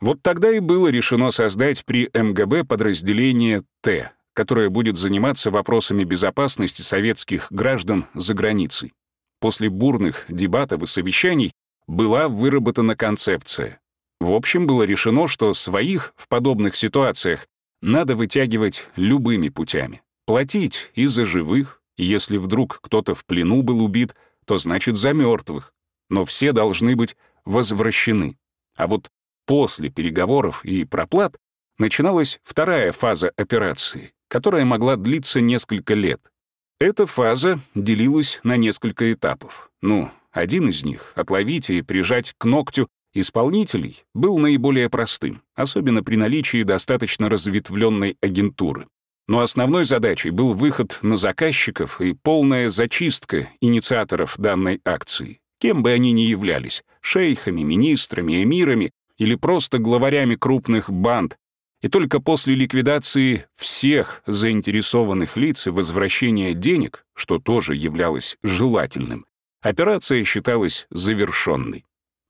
Вот тогда и было решено создать при МГБ подразделение Т, которое будет заниматься вопросами безопасности советских граждан за границей. После бурных дебатов и совещаний была выработана концепция. В общем, было решено, что своих в подобных ситуациях надо вытягивать любыми путями. Платить и за живых, если вдруг кто-то в плену был убит, то значит за мертвых. Но все должны быть возвращены. А вот после переговоров и проплат начиналась вторая фаза операции, которая могла длиться несколько лет. Эта фаза делилась на несколько этапов. Ну, один из них — отловить и прижать к ногтю исполнителей был наиболее простым, особенно при наличии достаточно разветвленной агентуры. Но основной задачей был выход на заказчиков и полная зачистка инициаторов данной акции, кем бы они ни являлись — шейхами, министрами, эмирами или просто главарями крупных банд, и только после ликвидации всех заинтересованных лиц и возвращения денег, что тоже являлось желательным, операция считалась завершенной.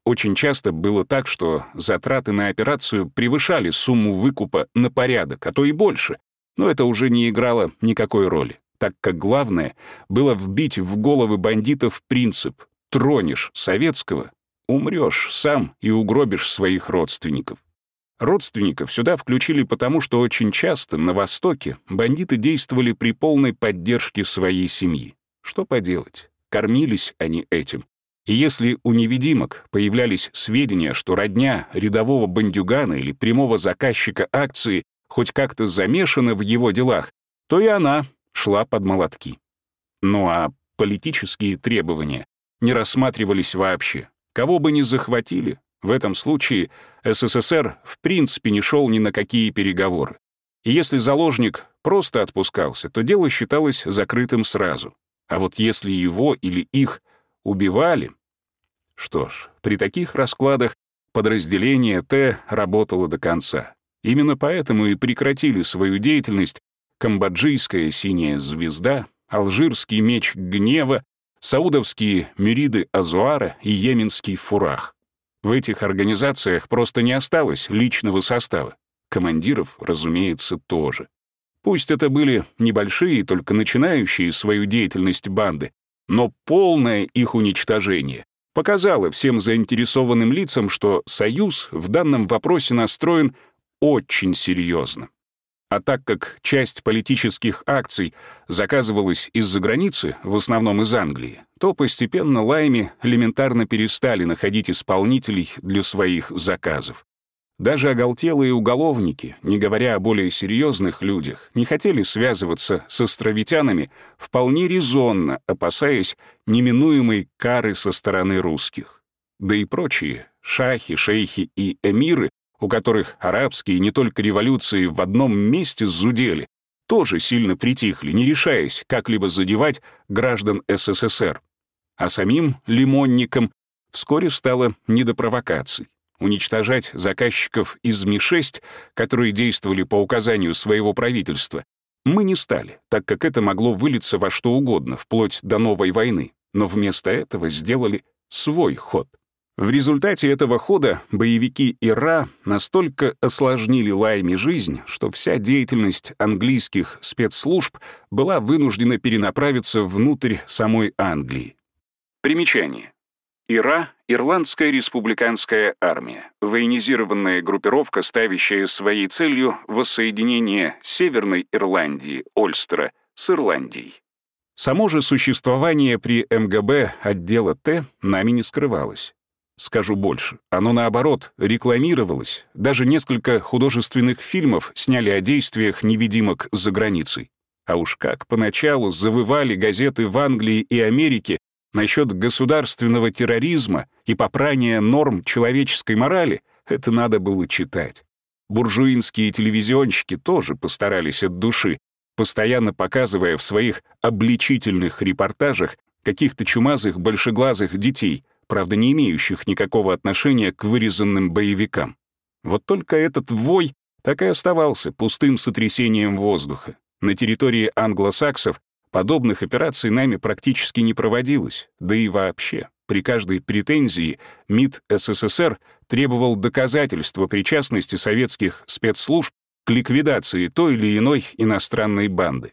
Очень часто было так, что затраты на операцию превышали сумму выкупа на порядок, а то и больше, но это уже не играло никакой роли. так как главное было вбить в головы бандитов принцип «тронешь советского, умрешь сам и угробишь своих родственников». Родственников сюда включили потому, что очень часто на Востоке бандиты действовали при полной поддержке своей семьи. Что поделать? Кормились они этим. И если у невидимок появлялись сведения, что родня рядового бандюгана или прямого заказчика акции хоть как-то замешана в его делах, то и она шла под молотки. Ну а политические требования не рассматривались вообще. Кого бы ни захватили, в этом случае СССР в принципе не шел ни на какие переговоры. И если заложник просто отпускался, то дело считалось закрытым сразу. А вот если его или их убивали... Что ж, при таких раскладах подразделение Т работало до конца. Именно поэтому и прекратили свою деятельность камбоджийская синяя звезда, алжирский меч гнева, саудовские мюриды Азуара и йеменский фурах. В этих организациях просто не осталось личного состава. Командиров, разумеется, тоже. Пусть это были небольшие, только начинающие свою деятельность банды, но полное их уничтожение показало всем заинтересованным лицам, что Союз в данном вопросе настроен очень серьезно. А так как часть политических акций заказывалась из-за границы, в основном из Англии, то постепенно Лайми элементарно перестали находить исполнителей для своих заказов. Даже оголтелые уголовники, не говоря о более серьезных людях, не хотели связываться с островитянами вполне резонно, опасаясь неминуемой кары со стороны русских. Да и прочие шахи, шейхи и эмиры у которых арабские не только революции в одном месте зудели, тоже сильно притихли, не решаясь как-либо задевать граждан СССР. А самим лимонникам вскоре стало не до провокаций. Уничтожать заказчиков из Ми-6, которые действовали по указанию своего правительства, мы не стали, так как это могло вылиться во что угодно, вплоть до новой войны, но вместо этого сделали свой ход — в результате этого хода боевики ИРА настолько осложнили Лайме жизнь, что вся деятельность английских спецслужб была вынуждена перенаправиться внутрь самой Англии. Примечание. ИРА — Ирландская республиканская армия, военизированная группировка, ставящая своей целью воссоединение Северной Ирландии, Ольстера, с Ирландией. Само же существование при МГБ отдела Т нами не скрывалось. Скажу больше, оно наоборот рекламировалось. Даже несколько художественных фильмов сняли о действиях невидимок за границей. А уж как поначалу завывали газеты в Англии и Америке насчет государственного терроризма и попрания норм человеческой морали, это надо было читать. Буржуинские телевизионщики тоже постарались от души, постоянно показывая в своих обличительных репортажах каких-то чумазых большеглазых детей — правда не имеющих никакого отношения к вырезанным боевикам. Вот только этот вой так и оставался пустым сотрясением воздуха. На территории англосаксов подобных операций нами практически не проводилось, да и вообще. При каждой претензии МИД СССР требовал доказательства причастности советских спецслужб к ликвидации той или иной иностранной банды.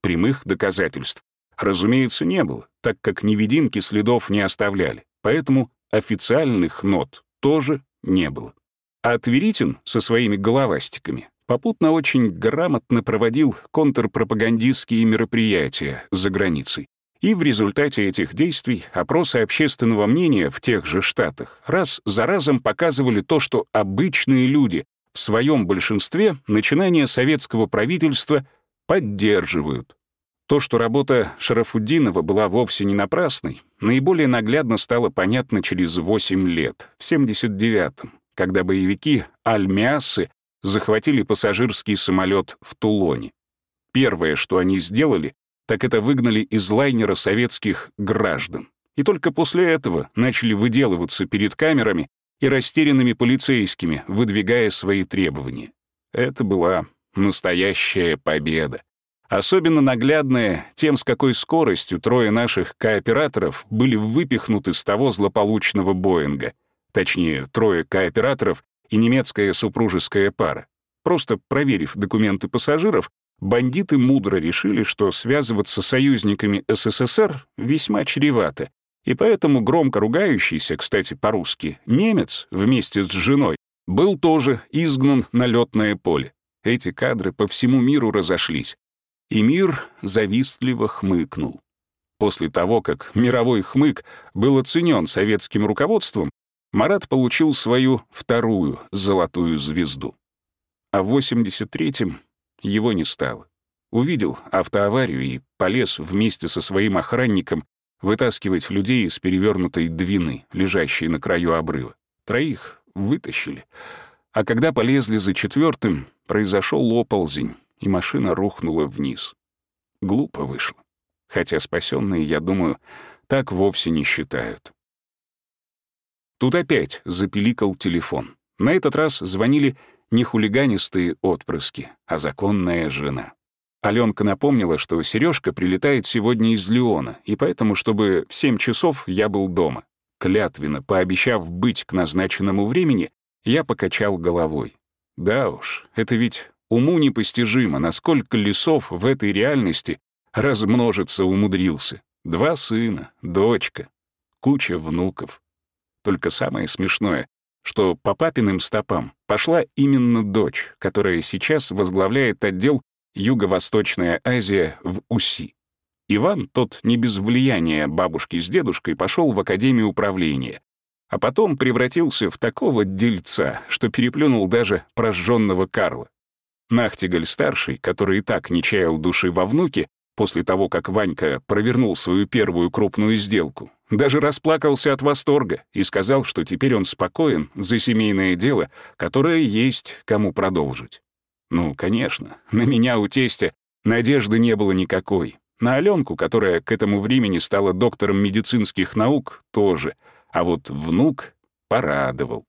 Прямых доказательств, разумеется, не было, так как невидимки следов не оставляли поэтому официальных нот тоже не было. А Тверитин со своими головастиками попутно очень грамотно проводил контрпропагандистские мероприятия за границей. И в результате этих действий опросы общественного мнения в тех же штатах раз за разом показывали то, что обычные люди в своем большинстве начинания советского правительства поддерживают. То, что работа Шарафуддинова была вовсе не напрасной, наиболее наглядно стало понятно через 8 лет, в 79-м, когда боевики Аль-Миассы захватили пассажирский самолет в Тулоне. Первое, что они сделали, так это выгнали из лайнера советских граждан. И только после этого начали выделываться перед камерами и растерянными полицейскими, выдвигая свои требования. Это была настоящая победа. Особенно наглядное тем, с какой скоростью трое наших кооператоров были выпихнуты с того злополучного Боинга. Точнее, трое кооператоров и немецкая супружеская пара. Просто проверив документы пассажиров, бандиты мудро решили, что связываться с союзниками СССР весьма чревато, и поэтому громко ругающийся, кстати, по-русски, немец вместе с женой был тоже изгнан на летное поле. Эти кадры по всему миру разошлись. И мир завистливо хмыкнул. После того, как мировой хмык был оценен советским руководством, Марат получил свою вторую золотую звезду. А в 83-м его не стало. Увидел автоаварию и полез вместе со своим охранником вытаскивать людей из перевернутой двины, лежащей на краю обрыва. Троих вытащили. А когда полезли за четвертым, произошел оползень, и машина рухнула вниз. Глупо вышло. Хотя спасенные, я думаю, так вовсе не считают. Тут опять запиликал телефон. На этот раз звонили не хулиганистые отпрыски, а законная жена. Аленка напомнила, что Сережка прилетает сегодня из Леона, и поэтому, чтобы в семь часов я был дома. Клятвенно пообещав быть к назначенному времени, я покачал головой. Да уж, это ведь уму непостижимо, насколько лесов в этой реальности размножиться умудрился. Два сына, дочка, куча внуков. Только самое смешное, что по папиным стопам пошла именно дочь, которая сейчас возглавляет отдел Юго-Восточная Азия в УСИ. Иван, тот не без влияния бабушки с дедушкой, пошел в Академию управления, а потом превратился в такого дельца, что переплюнул даже прожженного Карла. Нахтигаль-старший, который и так не чаял души во внуке, после того, как Ванька провернул свою первую крупную сделку, даже расплакался от восторга и сказал, что теперь он спокоен за семейное дело, которое есть кому продолжить. Ну, конечно, на меня у тестя надежды не было никакой. На Аленку, которая к этому времени стала доктором медицинских наук, тоже. А вот внук порадовал.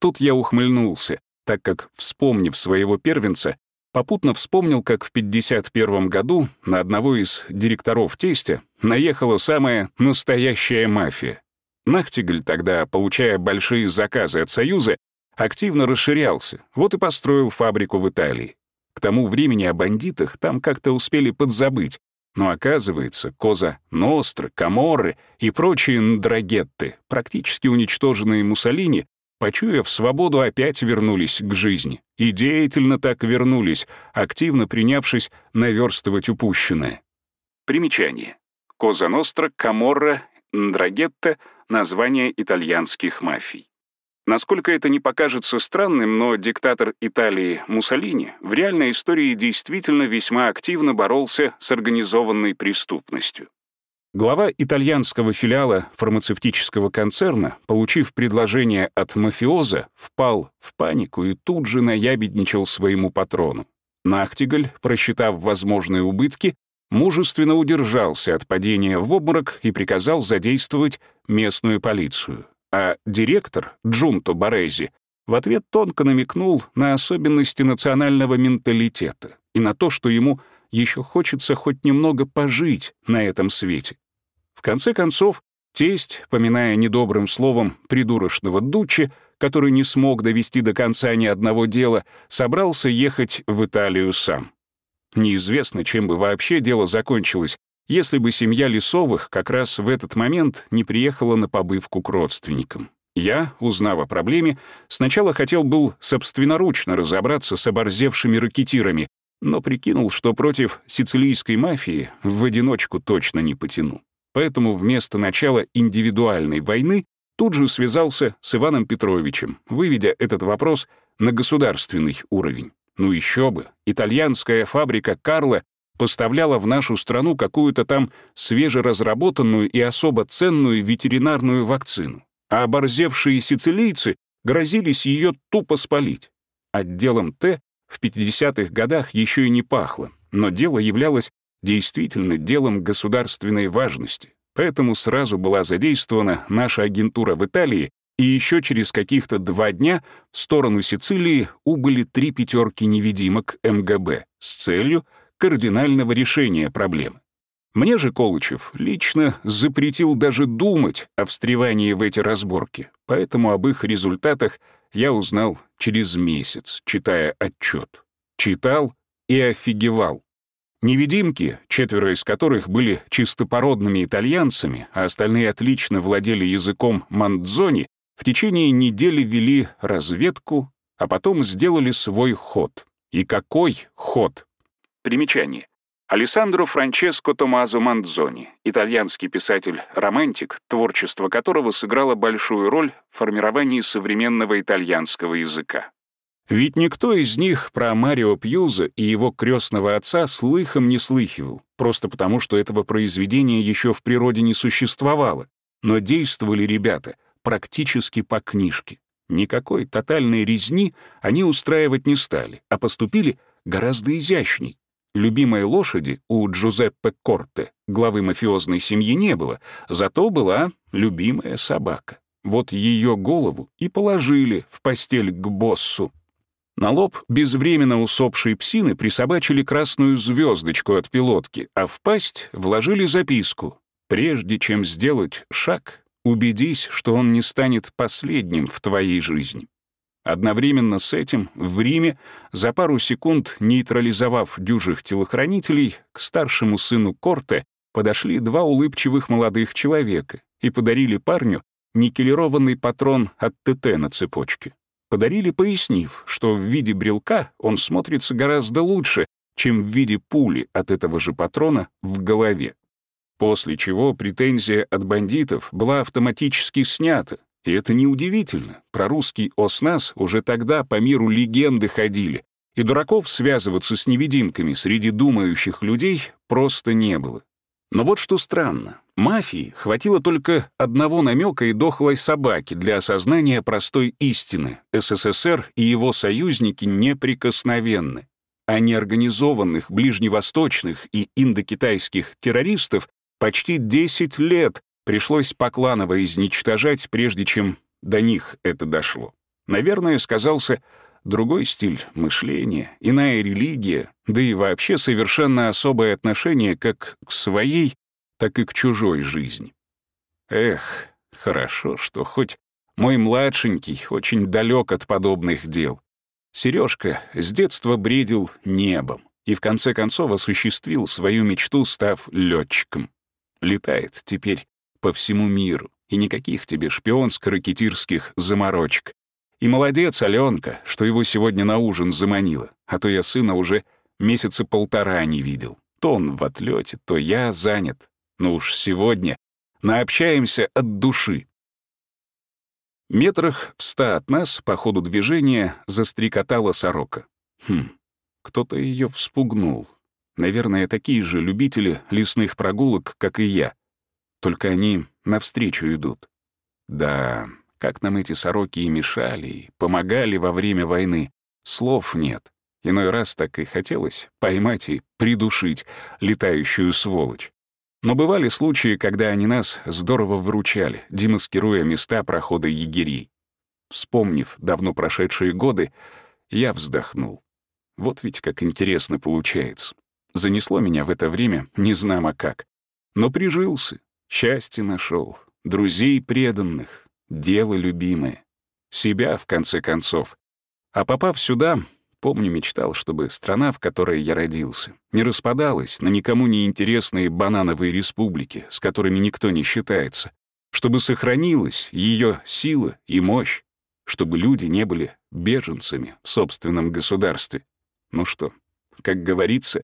Тут я ухмыльнулся, так как, вспомнив своего первенца, попутно вспомнил, как в 51 году на одного из директоров тестя наехала самая настоящая мафия. Нахтигаль тогда, получая большие заказы от Союза, активно расширялся, вот и построил фабрику в Италии. К тому времени о бандитах там как-то успели подзабыть, но оказывается, Коза Ностры, Каморры и прочие ндрагетты, практически уничтоженные Муссолини, почуяв свободу, опять вернулись к жизни. И деятельно так вернулись, активно принявшись наверстывать упущенное. Примечание. Коза Ностра, Каморра, Ндрагетта — название итальянских мафий. Насколько это не покажется странным, но диктатор Италии Муссолини в реальной истории действительно весьма активно боролся с организованной преступностью. Глава итальянского филиала фармацевтического концерна, получив предложение от мафиоза, впал в панику и тут же наябедничал своему патрону. Нахтигаль, просчитав возможные убытки, мужественно удержался от падения в обморок и приказал задействовать местную полицию а директор, Джунто Борези, в ответ тонко намекнул на особенности национального менталитета и на то, что ему еще хочется хоть немного пожить на этом свете. В конце концов, тесть, поминая недобрым словом придурочного Дуччи, который не смог довести до конца ни одного дела, собрался ехать в Италию сам. Неизвестно, чем бы вообще дело закончилось, если бы семья Лисовых как раз в этот момент не приехала на побывку к родственникам. Я, узнав о проблеме, сначала хотел был собственноручно разобраться с оборзевшими ракетирами, но прикинул, что против сицилийской мафии в одиночку точно не потяну. Поэтому вместо начала индивидуальной войны тут же связался с Иваном Петровичем, выведя этот вопрос на государственный уровень. Ну еще бы, итальянская фабрика «Карло» поставляла в нашу страну какую-то там свежеразработанную и особо ценную ветеринарную вакцину, а оборзевшие сицилийцы грозились ее тупо спалить. Отделом Т в 50-х годах еще и не пахло, но дело являлось действительно делом государственной важности, поэтому сразу была задействована наша агентура в Италии, и еще через каких-то два дня в сторону Сицилии убыли три пятерки невидимок МГБ с целью кардинального решения проблемы. Мне же Колычев лично запретил даже думать о встревании в эти разборки, поэтому об их результатах я узнал через месяц, читая отчет. Читал и офигевал. Невидимки, четверо из которых были чистопородными итальянцами, а остальные отлично владели языком мандзони, в течение недели вели разведку, а потом сделали свой ход. И какой ход? Примечание. Алессандро Франческо Томазо Мандзони, итальянский писатель-романтик, творчество которого сыграло большую роль в формировании современного итальянского языка. Ведь никто из них про Марио Пьюза и его крестного отца слыхом не слыхивал, просто потому что этого произведения еще в природе не существовало. Но действовали ребята практически по книжке. Никакой тотальной резни они устраивать не стали, а поступили гораздо изящней. Любимой лошади у Джузеппе Корте, главы мафиозной семьи, не было, зато была любимая собака. Вот ее голову и положили в постель к боссу. На лоб безвременно усопшей псины присобачили красную звездочку от пилотки, а в пасть вложили записку. «Прежде чем сделать шаг, убедись, что он не станет последним в твоей жизни». Одновременно с этим в Риме, за пару секунд нейтрализовав дюжих телохранителей, к старшему сыну Корте подошли два улыбчивых молодых человека и подарили парню никелированный патрон от ТТ на цепочке. Подарили, пояснив, что в виде брелка он смотрится гораздо лучше, чем в виде пули от этого же патрона в голове. После чего претензия от бандитов была автоматически снята. И это неудивительно. Про русский ОСНАС уже тогда по миру легенды ходили, и дураков связываться с невидимками среди думающих людей просто не было. Но вот что странно. Мафии хватило только одного намека и дохлой собаки для осознания простой истины. СССР и его союзники неприкосновенны. А неорганизованных ближневосточных и индокитайских террористов почти 10 лет пришлось покланово изничтожать, прежде чем до них это дошло. Наверное, сказался другой стиль мышления, иная религия, да и вообще совершенно особое отношение как к своей, так и к чужой жизни. Эх, хорошо, что хоть мой младшенький очень далек от подобных дел. Сережка с детства бредил небом и в конце концов осуществил свою мечту, став летчиком. Летает теперь по всему миру, и никаких тебе шпионско-ракетирских заморочек. И молодец, Аленка, что его сегодня на ужин заманила, а то я сына уже месяца полтора не видел. То он в отлете, то я занят. Но уж сегодня наобщаемся от души. Метрах в ста от нас по ходу движения застрекотала сорока. Хм, кто-то ее вспугнул. Наверное, такие же любители лесных прогулок, как и я. Только они навстречу идут. Да, как нам эти сороки и мешали, и помогали во время войны. Слов нет. Иной раз так и хотелось поймать и придушить летающую сволочь. Но бывали случаи, когда они нас здорово выручали, демаскируя места прохода егерей. Вспомнив давно прошедшие годы, я вздохнул. Вот ведь как интересно получается. Занесло меня в это время не знамо как. Но прижился, счастье нашел, друзей преданных, дело любимое. Себя, в конце концов. А попав сюда, Помню, мечтал, чтобы страна, в которой я родился, не распадалась на никому не интересные банановые республики, с которыми никто не считается, чтобы сохранилась ее сила и мощь, чтобы люди не были беженцами в собственном государстве. Ну что, как говорится,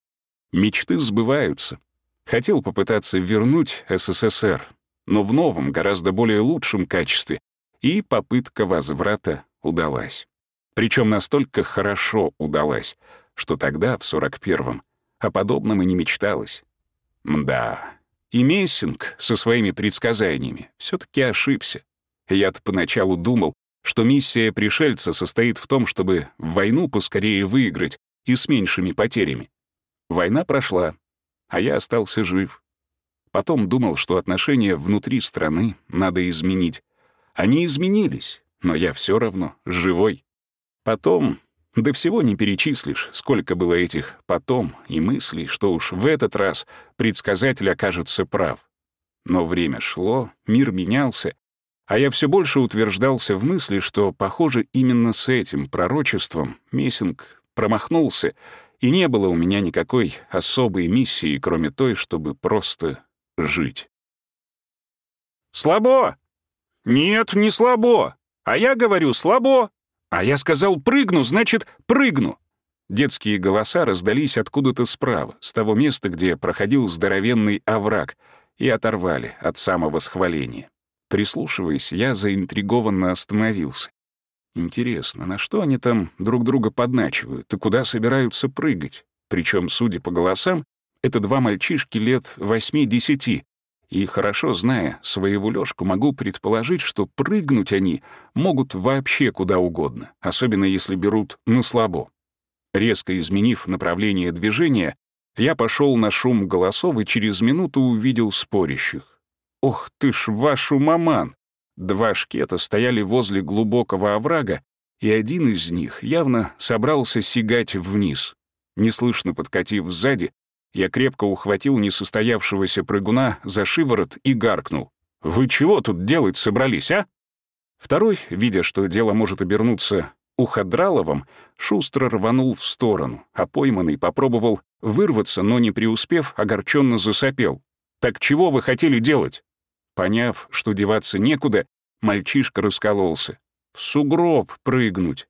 мечты сбываются. Хотел попытаться вернуть СССР, но в новом, гораздо более лучшем качестве, и попытка возврата удалась. Причем настолько хорошо удалась, что тогда, в 41-м, о подобном и не мечталось. Мда. И Мессинг со своими предсказаниями все таки ошибся. Я-то поначалу думал, что миссия пришельца состоит в том, чтобы войну поскорее выиграть и с меньшими потерями. Война прошла, а я остался жив. Потом думал, что отношения внутри страны надо изменить. Они изменились, но я все равно живой. Потом, да всего не перечислишь, сколько было этих «потом» и мыслей, что уж в этот раз предсказатель окажется прав. Но время шло, мир менялся, а я все больше утверждался в мысли, что, похоже, именно с этим пророчеством Мессинг промахнулся, И не было у меня никакой особой миссии, кроме той, чтобы просто жить. «Слабо!» «Нет, не слабо!» «А я говорю, слабо!» «А я сказал, прыгну, значит, прыгну!» Детские голоса раздались откуда-то справа, с того места, где проходил здоровенный овраг, и оторвали от самого схваления. Прислушиваясь, я заинтригованно остановился. Интересно, на что они там друг друга подначивают и куда собираются прыгать? Причем, судя по голосам, это два мальчишки лет восьми-десяти, и, хорошо зная своего Лёшку, могу предположить, что прыгнуть они могут вообще куда угодно, особенно если берут на слабо. Резко изменив направление движения, я пошел на шум голосов и через минуту увидел спорящих. Ох ты ж, вашу маман! Два шкета стояли возле глубокого оврага, и один из них явно собрался сигать вниз. Неслышно подкатив сзади, я крепко ухватил несостоявшегося прыгуна за шиворот и гаркнул. «Вы чего тут делать собрались, а?» Второй, видя, что дело может обернуться уходраловым, шустро рванул в сторону, а пойманный попробовал вырваться, но не преуспев, огорченно засопел. «Так чего вы хотели делать?» Поняв, что деваться некуда, мальчишка раскололся. В сугроб прыгнуть.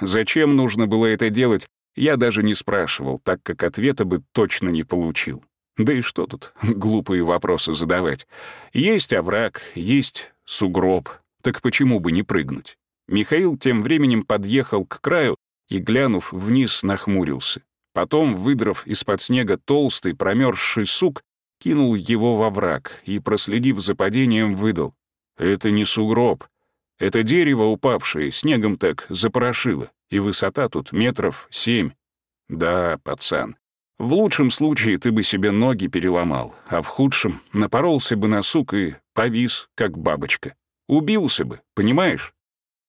Зачем нужно было это делать, я даже не спрашивал, так как ответа бы точно не получил. Да и что тут глупые вопросы задавать? Есть овраг, есть сугроб, так почему бы не прыгнуть? Михаил тем временем подъехал к краю и, глянув вниз, нахмурился. Потом, выдрав из-под снега толстый промерзший сук, кинул его во враг и, проследив за падением, выдал. «Это не сугроб. Это дерево упавшее, снегом так запорошило, и высота тут метров семь. Да, пацан, в лучшем случае ты бы себе ноги переломал, а в худшем напоролся бы на сук и повис, как бабочка. Убился бы, понимаешь?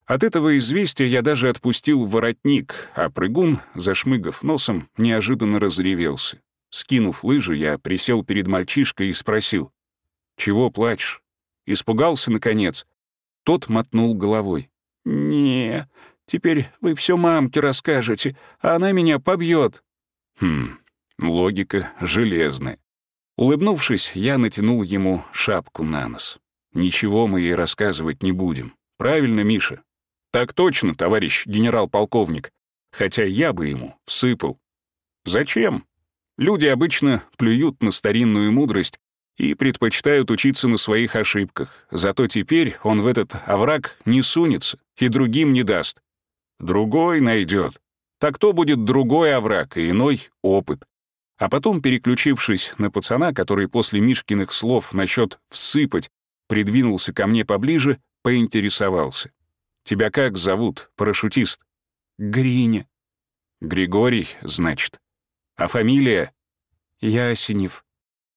От этого известия я даже отпустил воротник, а прыгун, зашмыгав носом, неожиданно разревелся. Скинув лыжи, я присел перед мальчишкой и спросил. «Чего плачешь? Испугался, наконец?» Тот мотнул головой. «Не, теперь вы все мамке расскажете, а она меня побьет. Хм, логика железная. Улыбнувшись, я натянул ему шапку на нос. «Ничего мы ей рассказывать не будем. Правильно, Миша?» «Так точно, товарищ генерал-полковник. Хотя я бы ему всыпал». «Зачем?» Люди обычно плюют на старинную мудрость и предпочитают учиться на своих ошибках. Зато теперь он в этот овраг не сунется и другим не даст. Другой найдет. Так то будет другой овраг и иной опыт. А потом, переключившись на пацана, который после Мишкиных слов насчет «всыпать» придвинулся ко мне поближе, поинтересовался. «Тебя как зовут, парашютист?» «Гриня». «Григорий, значит?» А фамилия? Ясенев.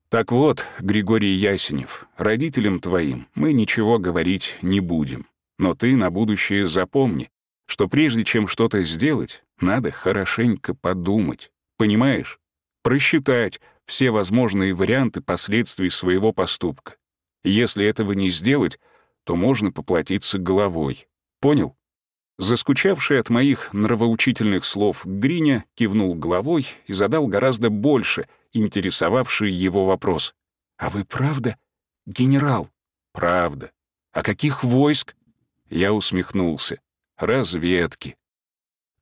Так вот, Григорий Ясенев, родителям твоим мы ничего говорить не будем. Но ты на будущее запомни, что прежде чем что-то сделать, надо хорошенько подумать. Понимаешь? Просчитать все возможные варианты последствий своего поступка. Если этого не сделать, то можно поплатиться головой. Понял? Заскучавший от моих нравоучительных слов Гриня кивнул головой и задал гораздо больше интересовавший его вопрос. «А вы правда генерал?» «Правда. А каких войск?» Я усмехнулся. «Разведки».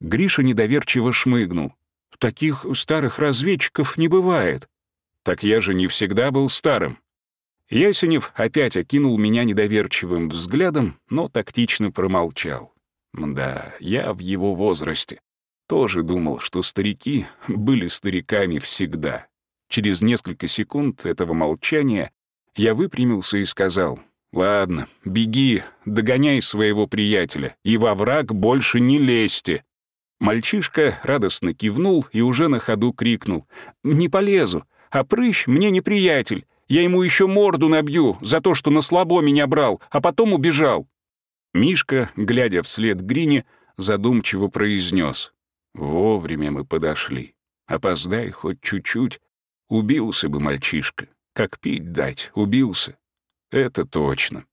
Гриша недоверчиво шмыгнул. «Таких старых разведчиков не бывает». «Так я же не всегда был старым». Ясенев опять окинул меня недоверчивым взглядом, но тактично промолчал. Да, я в его возрасте тоже думал, что старики были стариками всегда. Через несколько секунд этого молчания я выпрямился и сказал, «Ладно, беги, догоняй своего приятеля, и во враг больше не лезьте». Мальчишка радостно кивнул и уже на ходу крикнул, «Не полезу, а прыщ мне не приятель, я ему еще морду набью за то, что на слабо меня брал, а потом убежал». Мишка, глядя вслед Грине, задумчиво произнес. «Вовремя мы подошли. Опоздай хоть чуть-чуть. Убился бы мальчишка. Как пить дать, убился. Это точно.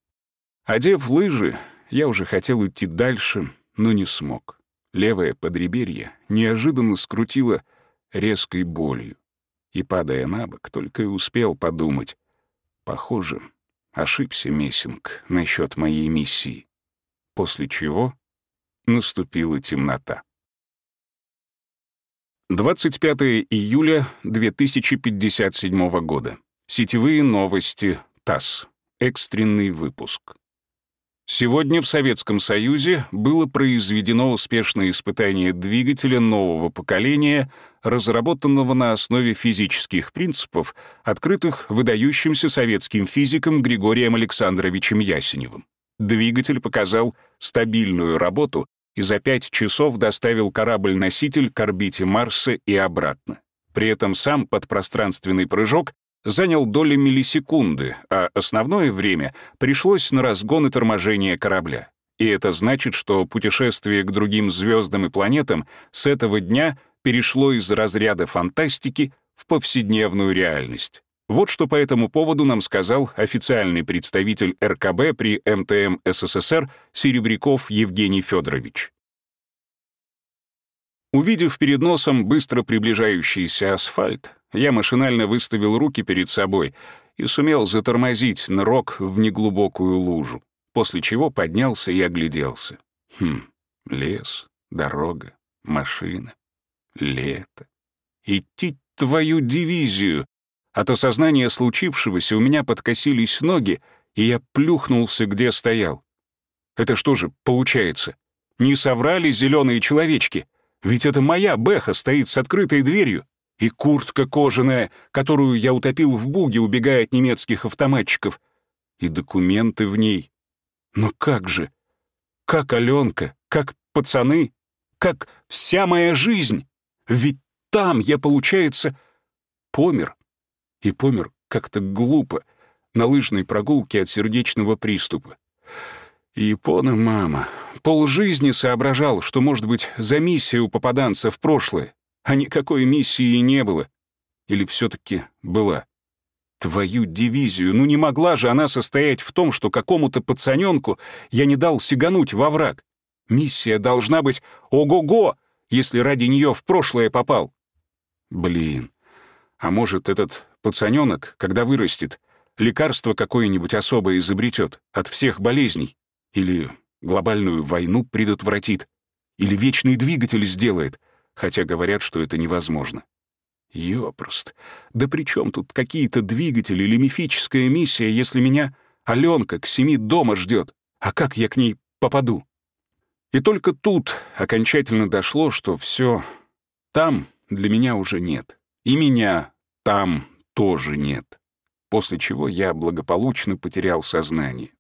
Одев лыжи, я уже хотел идти дальше, но не смог. Левое подреберье неожиданно скрутило резкой болью. И, падая на бок, только и успел подумать. Похоже, ошибся Мессинг насчет моей миссии. После чего наступила темнота. 25 июля 2057 года. Сетевые новости ТАСС. Экстренный выпуск. Сегодня в Советском Союзе было произведено успешное испытание двигателя нового поколения, разработанного на основе физических принципов, открытых выдающимся советским физиком Григорием Александровичем Ясеневым. Двигатель показал стабильную работу и за пять часов доставил корабль-носитель к орбите Марса и обратно. При этом сам подпространственный прыжок занял доли миллисекунды, а основное время пришлось на разгон и торможение корабля. И это значит, что путешествие к другим звездам и планетам с этого дня перешло из разряда фантастики в повседневную реальность. Вот что по этому поводу нам сказал официальный представитель РКБ при МТМ СССР Серебряков Евгений Федорович. Увидев перед носом быстро приближающийся асфальт, я машинально выставил руки перед собой и сумел затормозить нырок в неглубокую лужу, после чего поднялся и огляделся. Хм, лес, дорога, машина, лето. Идти твою дивизию! От осознания случившегося у меня подкосились ноги, и я плюхнулся, где стоял. Это что же, получается, не соврали зеленые человечки? Ведь это моя бэха стоит с открытой дверью и куртка кожаная, которую я утопил в буге, убегая от немецких автоматчиков, и документы в ней. Но как же? Как Аленка? Как пацаны? Как вся моя жизнь? Ведь там я, получается, помер. И помер как-то глупо, на лыжной прогулке от сердечного приступа. Япона мама. Полжизни соображал, что, может быть, за миссия у попаданца в прошлое, а никакой миссии не было. Или все таки была? Твою дивизию, ну не могла же она состоять в том, что какому-то пацаненку я не дал сигануть во враг. Миссия должна быть ого-го, если ради нее в прошлое попал. Блин, а может, этот пацаненок, когда вырастет, лекарство какое-нибудь особое изобретет от всех болезней? Или глобальную войну предотвратит? Или вечный двигатель сделает — хотя говорят, что это невозможно. Ёпрост. Да при чем тут какие-то двигатели или мифическая миссия, если меня Аленка к семи дома ждет? А как я к ней попаду? И только тут окончательно дошло, что все там для меня уже нет. И меня там тоже нет. После чего я благополучно потерял сознание.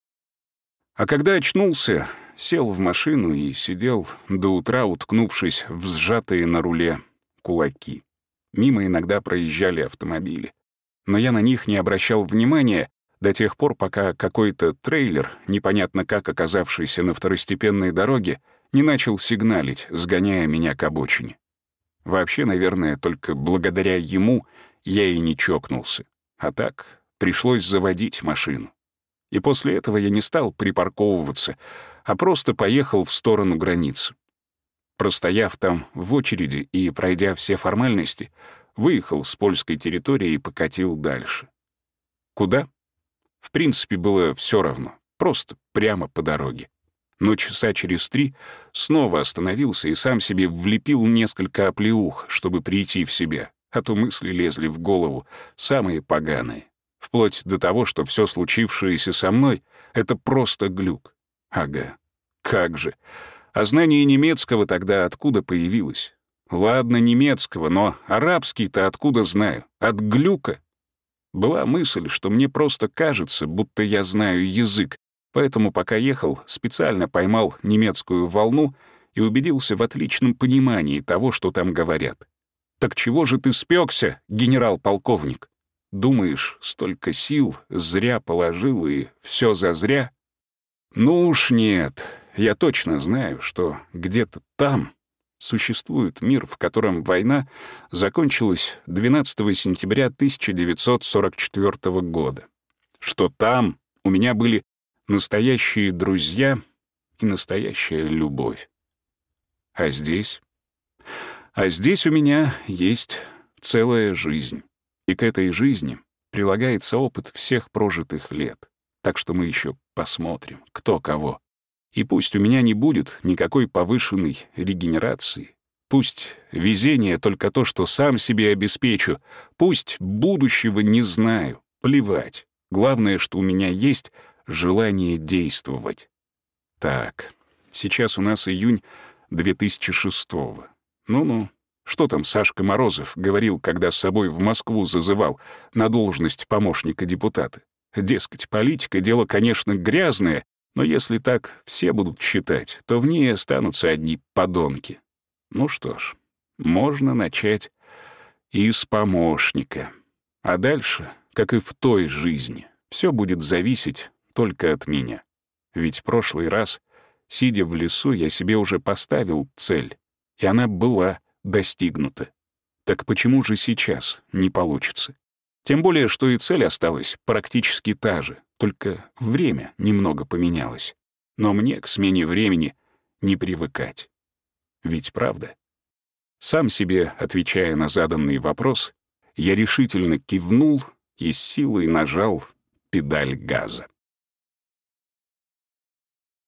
А когда очнулся, сел в машину и сидел до утра, уткнувшись в сжатые на руле кулаки. Мимо иногда проезжали автомобили. Но я на них не обращал внимания до тех пор, пока какой-то трейлер, непонятно как оказавшийся на второстепенной дороге, не начал сигналить, сгоняя меня к обочине. Вообще, наверное, только благодаря ему я и не чокнулся. А так пришлось заводить машину. И после этого я не стал припарковываться, а просто поехал в сторону границы. Простояв там в очереди и пройдя все формальности, выехал с польской территории и покатил дальше. Куда? В принципе, было все равно, просто прямо по дороге. Но часа через три снова остановился и сам себе влепил несколько оплеух, чтобы прийти в себя, а то мысли лезли в голову, самые поганые. Вплоть до того, что все случившееся со мной — это просто глюк. Ага, как же. А знание немецкого тогда откуда появилось? Ладно, немецкого, но арабский-то откуда знаю? От глюка? Была мысль, что мне просто кажется, будто я знаю язык, поэтому пока ехал, специально поймал немецкую волну и убедился в отличном понимании того, что там говорят. «Так чего же ты спекся, генерал-полковник? Думаешь, столько сил зря положил и все зазря?» Ну уж нет, я точно знаю, что где-то там существует мир, в котором война закончилась 12 сентября 1944 года. Что там у меня были настоящие друзья и настоящая любовь. А здесь? А здесь у меня есть целая жизнь. И к этой жизни прилагается опыт всех прожитых лет. Так что мы еще посмотрим, кто кого. И пусть у меня не будет никакой повышенной регенерации, пусть везение только то, что сам себе обеспечу, пусть будущего не знаю, плевать. Главное, что у меня есть желание действовать. Так, сейчас у нас июнь 2006 -го. Ну-ну, что там Сашка Морозов говорил, когда с собой в Москву зазывал на должность помощника депутата? Дескать, политика — дело, конечно, грязное, но если так все будут считать, то в ней останутся одни подонки. Ну что ж, можно начать и с помощника. А дальше, как и в той жизни, все будет зависеть только от меня. Ведь прошлый раз, сидя в лесу, я себе уже поставил цель, и она была достигнута. Так почему же сейчас не получится? Тем более, что и цель осталась практически та же, только время немного поменялось. Но мне к смене времени не привыкать. Ведь правда? Сам себе, отвечая на заданный вопрос, я решительно кивнул и с силой нажал педаль газа.